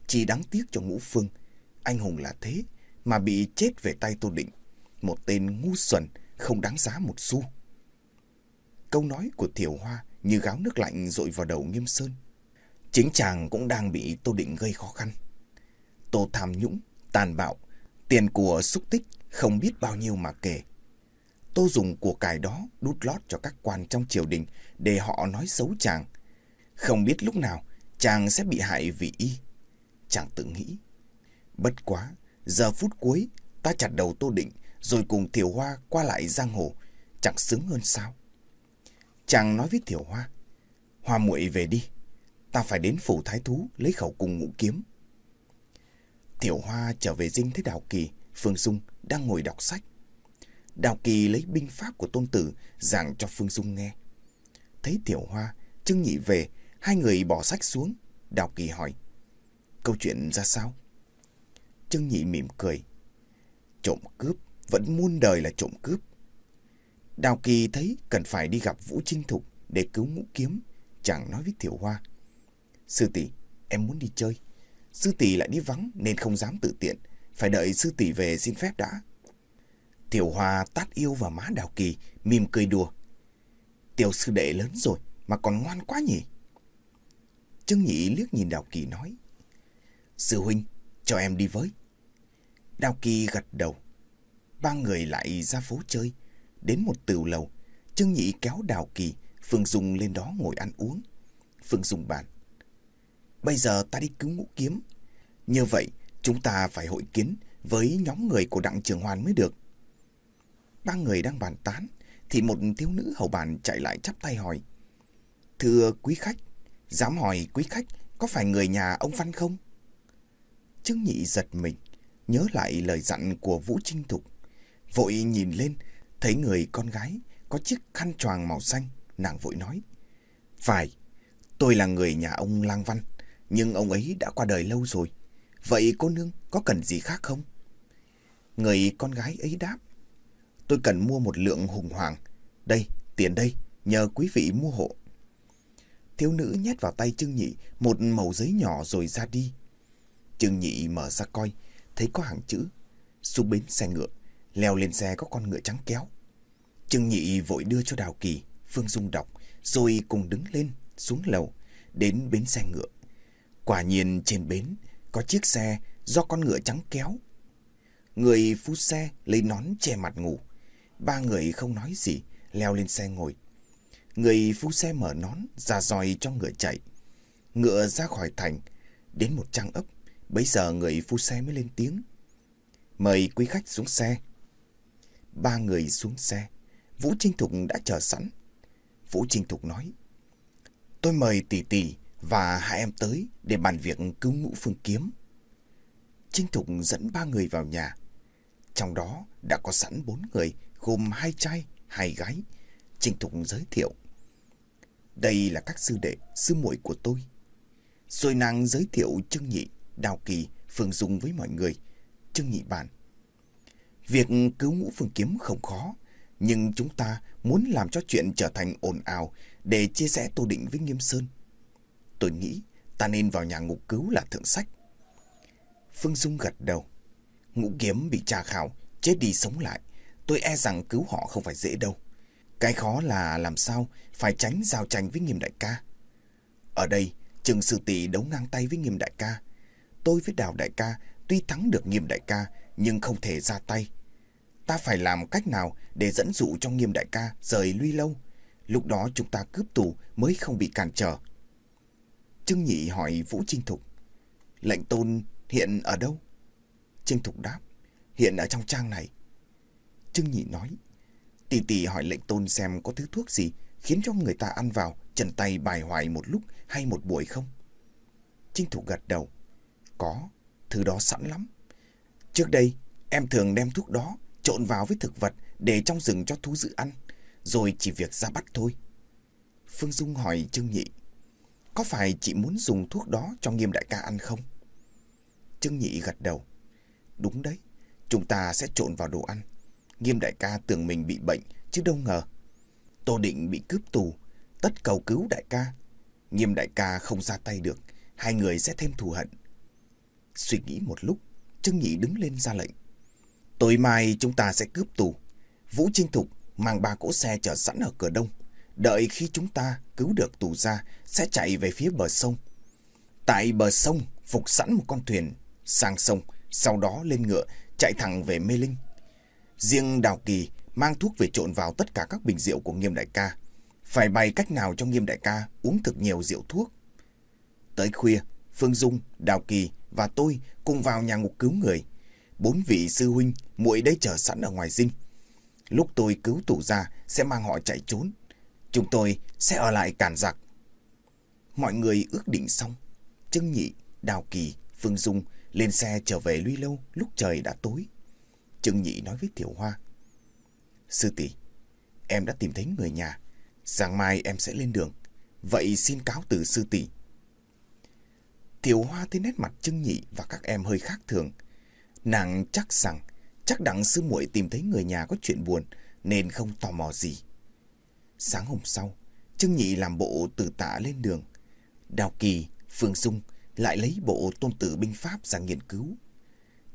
Chỉ đáng tiếc cho ngũ phương. Anh hùng là thế mà bị chết về tay Tô Định. Một tên ngu xuẩn không đáng giá một xu. Câu nói của Thiểu Hoa như gáo nước lạnh rội vào đầu Nghiêm Sơn. Chính chàng cũng đang bị Tô Định gây khó khăn. Tô tham nhũng, tàn bạo, tiền của xúc tích không biết bao nhiêu mà kể. Tô dùng của cải đó đút lót cho các quan trong triều đình để họ nói xấu chàng. Không biết lúc nào chàng sẽ bị hại vì y. Chàng tự nghĩ. Bất quá, giờ phút cuối ta chặt đầu Tô Định rồi cùng Thiểu Hoa qua lại giang hồ. Chẳng sướng hơn sao? Chàng nói với Thiểu Hoa. Hoa muội về đi. Ta phải đến phủ thái thú lấy khẩu cùng ngũ kiếm. Thiểu Hoa trở về dinh thấy Đào Kỳ, Phương Dung đang ngồi đọc sách. Đào Kỳ lấy binh pháp của tôn tử giảng cho Phương Dung nghe. Thấy Tiểu Hoa, Trương Nhị về, hai người bỏ sách xuống. Đào Kỳ hỏi, câu chuyện ra sao? Trương Nhị mỉm cười. Trộm cướp, vẫn muôn đời là trộm cướp. Đào Kỳ thấy cần phải đi gặp Vũ Trinh Thục để cứu ngũ kiếm, chẳng nói với Tiểu Hoa. Sư tỷ, em muốn đi chơi. Sư tỷ lại đi vắng nên không dám tự tiện, phải đợi sư tỷ về xin phép đã. Tiểu Hoa tát yêu vào má Đào Kỳ, mỉm cười đùa. Tiểu sư đệ lớn rồi mà còn ngoan quá nhỉ? Trương Nhị liếc nhìn Đào Kỳ nói. Sư huynh, cho em đi với. Đào Kỳ gật đầu. Ba người lại ra phố chơi. Đến một tửu lầu, Trương Nhị kéo Đào Kỳ, Phương Dung lên đó ngồi ăn uống. Phương Dung bàn. Bây giờ ta đi cứu ngũ kiếm. Như vậy, chúng ta phải hội kiến với nhóm người của Đặng Trường Hoàn mới được. Ba người đang bàn tán Thì một thiếu nữ hầu bàn chạy lại chắp tay hỏi. Thưa quý khách, dám hỏi quý khách có phải người nhà ông Văn không? Trương Nhị giật mình, nhớ lại lời dặn của Vũ Trinh Thục. Vội nhìn lên, thấy người con gái có chiếc khăn choàng màu xanh, nàng vội nói. Phải, tôi là người nhà ông Lang Văn, nhưng ông ấy đã qua đời lâu rồi. Vậy cô nương có cần gì khác không? Người con gái ấy đáp. Tôi cần mua một lượng hùng hoàng. Đây, tiền đây, nhờ quý vị mua hộ. Thiếu nữ nhét vào tay Trương Nhị một mẩu giấy nhỏ rồi ra đi. Trương Nhị mở ra coi, thấy có hàng chữ. Xuống bến xe ngựa, leo lên xe có con ngựa trắng kéo. Trương Nhị vội đưa cho Đào Kỳ, Phương Dung đọc, rồi cùng đứng lên, xuống lầu, đến bến xe ngựa. Quả nhiên trên bến có chiếc xe do con ngựa trắng kéo. Người phu xe lấy nón che mặt ngủ. Ba người không nói gì, leo lên xe ngồi. Người phu xe mở nón, ra dòi cho ngựa chạy. Ngựa ra khỏi thành, đến một trang ấp. Bấy giờ người phu xe mới lên tiếng. Mời quý khách xuống xe. Ba người xuống xe. Vũ Trinh Thục đã chờ sẵn. Vũ Trinh Thục nói. Tôi mời tỷ tỷ và hai em tới để bàn việc cứu ngũ phương kiếm. Trinh Thục dẫn ba người vào nhà. Trong đó đã có sẵn bốn người gồm hai trai, hai gái. Trinh Thục giới thiệu. Đây là các sư đệ, sư muội của tôi. Rồi nàng giới thiệu Trương Nhị, Đào Kỳ, Phương Dung với mọi người. Trương Nhị bàn. Việc cứu ngũ phương kiếm không khó, nhưng chúng ta muốn làm cho chuyện trở thành ồn ào để chia sẻ Tô Định với Nghiêm Sơn. Tôi nghĩ ta nên vào nhà ngục cứu là thượng sách. Phương Dung gật đầu. Ngũ kiếm bị tra khảo, chết đi sống lại. Tôi e rằng cứu họ không phải dễ đâu. Cái khó là làm sao phải tránh giao tranh với nghiêm đại ca. Ở đây, Trừng Sư Tỷ đấu ngang tay với nghiêm đại ca. Tôi với Đào đại ca tuy thắng được nghiêm đại ca, nhưng không thể ra tay. Ta phải làm cách nào để dẫn dụ cho nghiêm đại ca rời lui lâu. Lúc đó chúng ta cướp tù mới không bị cản trở. Trương Nhị hỏi Vũ Trinh Thục. Lệnh tôn hiện ở đâu? Trinh Thục đáp. Hiện ở trong trang này. Trương Nhị nói. Tỷ tỷ hỏi lệnh tôn xem có thứ thuốc gì khiến cho người ta ăn vào trần tay bài hoài một lúc hay một buổi không? Trinh Thục gật đầu. Có, thứ đó sẵn lắm. Trước đây, em thường đem thuốc đó trộn vào với thực vật để trong rừng cho thú dữ ăn, rồi chỉ việc ra bắt thôi. Phương Dung hỏi Trương Nhị. Có phải chị muốn dùng thuốc đó cho nghiêm đại ca ăn không? Trương Nhị gật đầu. Đúng đấy, chúng ta sẽ trộn vào đồ ăn. Nghiêm đại ca tưởng mình bị bệnh, chứ đâu ngờ. Tô Định bị cướp tù, tất cầu cứu đại ca. Nghiêm đại ca không ra tay được, hai người sẽ thêm thù hận. Suy nghĩ một lúc, Trương Nhị đứng lên ra lệnh. Tối mai chúng ta sẽ cướp tù. Vũ Trinh Thục mang ba cỗ xe chở sẵn ở cửa đông. Đợi khi chúng ta cứu được tù ra sẽ chạy về phía bờ sông. Tại bờ sông phục sẵn một con thuyền sang sông, sau đó lên ngựa chạy thẳng về Mê Linh. Riêng Đào Kỳ mang thuốc về trộn vào tất cả các bình rượu của Nghiêm Đại ca. Phải bày cách nào cho Nghiêm Đại ca uống thực nhiều rượu thuốc. Tới khuya, Phương Dung, Đào Kỳ và tôi cùng vào nhà ngục cứu người. Bốn vị sư huynh muội đây chờ sẵn ở ngoài dinh. Lúc tôi cứu tù ra sẽ mang họ chạy trốn. Chúng tôi sẽ ở lại cản giặc. Mọi người ước định xong. Trưng Nhị, Đào Kỳ, Phương Dung lên xe trở về Luy Lâu lúc trời đã tối. Trưng Nhị nói với Tiểu Hoa. Sư tỷ, em đã tìm thấy người nhà. Sáng mai em sẽ lên đường. Vậy xin cáo từ sư tỷ. Tiểu Hoa thấy nét mặt Trưng Nhị và các em hơi khác thường. Nàng chắc rằng chắc đặng sư muội tìm thấy người nhà có chuyện buồn nên không tò mò gì. Sáng hôm sau, Trưng Nhị làm bộ từ tạ lên đường. Đào Kỳ, Phương Dung lại lấy bộ tôn tử binh pháp ra nghiên cứu.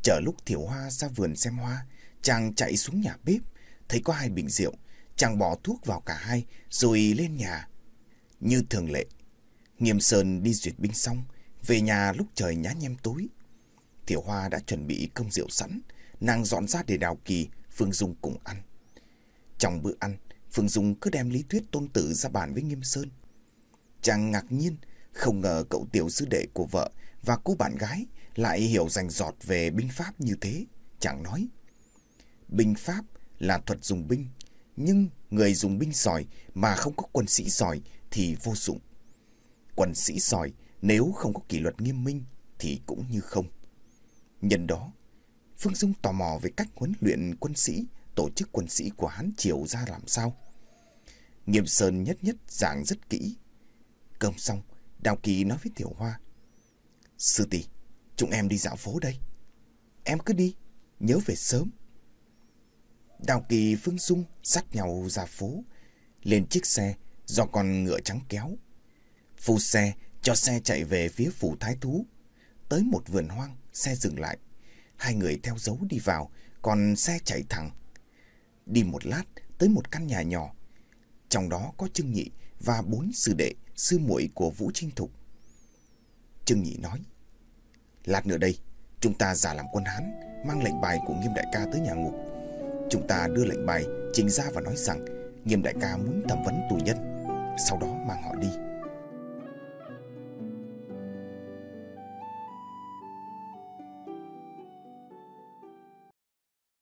Chờ lúc Thiểu Hoa ra vườn xem hoa, chàng chạy xuống nhà bếp, thấy có hai bình rượu, chàng bỏ thuốc vào cả hai rồi lên nhà. Như thường lệ, Nghiêm Sơn đi duyệt binh xong, về nhà lúc trời nhá nhem tối. tiểu Hoa đã chuẩn bị công rượu sẵn, nàng dọn ra để Đào Kỳ, Phương Dung cùng ăn. Trong bữa ăn, Phương Dung cứ đem lý thuyết tôn tử ra bàn với Nghiêm Sơn. Chàng ngạc nhiên, không ngờ cậu tiểu sư đệ của vợ và cô bạn gái lại hiểu rành rọt về binh pháp như thế. Chàng nói, binh pháp là thuật dùng binh, Nhưng người dùng binh giỏi mà không có quân sĩ giỏi thì vô dụng. Quân sĩ giỏi nếu không có kỷ luật nghiêm minh thì cũng như không. Nhân đó, Phương Dung tò mò về cách huấn luyện quân sĩ, tổ chức quân sĩ của Hán Triều ra làm sao. Nghiêm Sơn nhất nhất giảng rất kỹ. Cơm xong, Đào Kỳ nói với Tiểu Hoa. Sư tỷ, chúng em đi dạo phố đây. Em cứ đi, nhớ về sớm. Đào Kỳ Phương Dung dắt nhau ra phố, lên chiếc xe do con ngựa trắng kéo. Phu xe cho xe chạy về phía phủ thái thú. Tới một vườn hoang, xe dừng lại. Hai người theo dấu đi vào, còn xe chạy thẳng. Đi một lát, tới một căn nhà nhỏ. Trong đó có Trương Nhị và bốn sư đệ, sư muội của Vũ Trinh Thục. Trương Nhị nói, Lát nữa đây, chúng ta giả làm quân Hán, mang lệnh bài của Nghiêm Đại ca tới nhà ngục. Chúng ta đưa lệnh bài, trình ra và nói rằng Nghiêm Đại ca muốn thẩm vấn tù nhân, sau đó mang họ đi.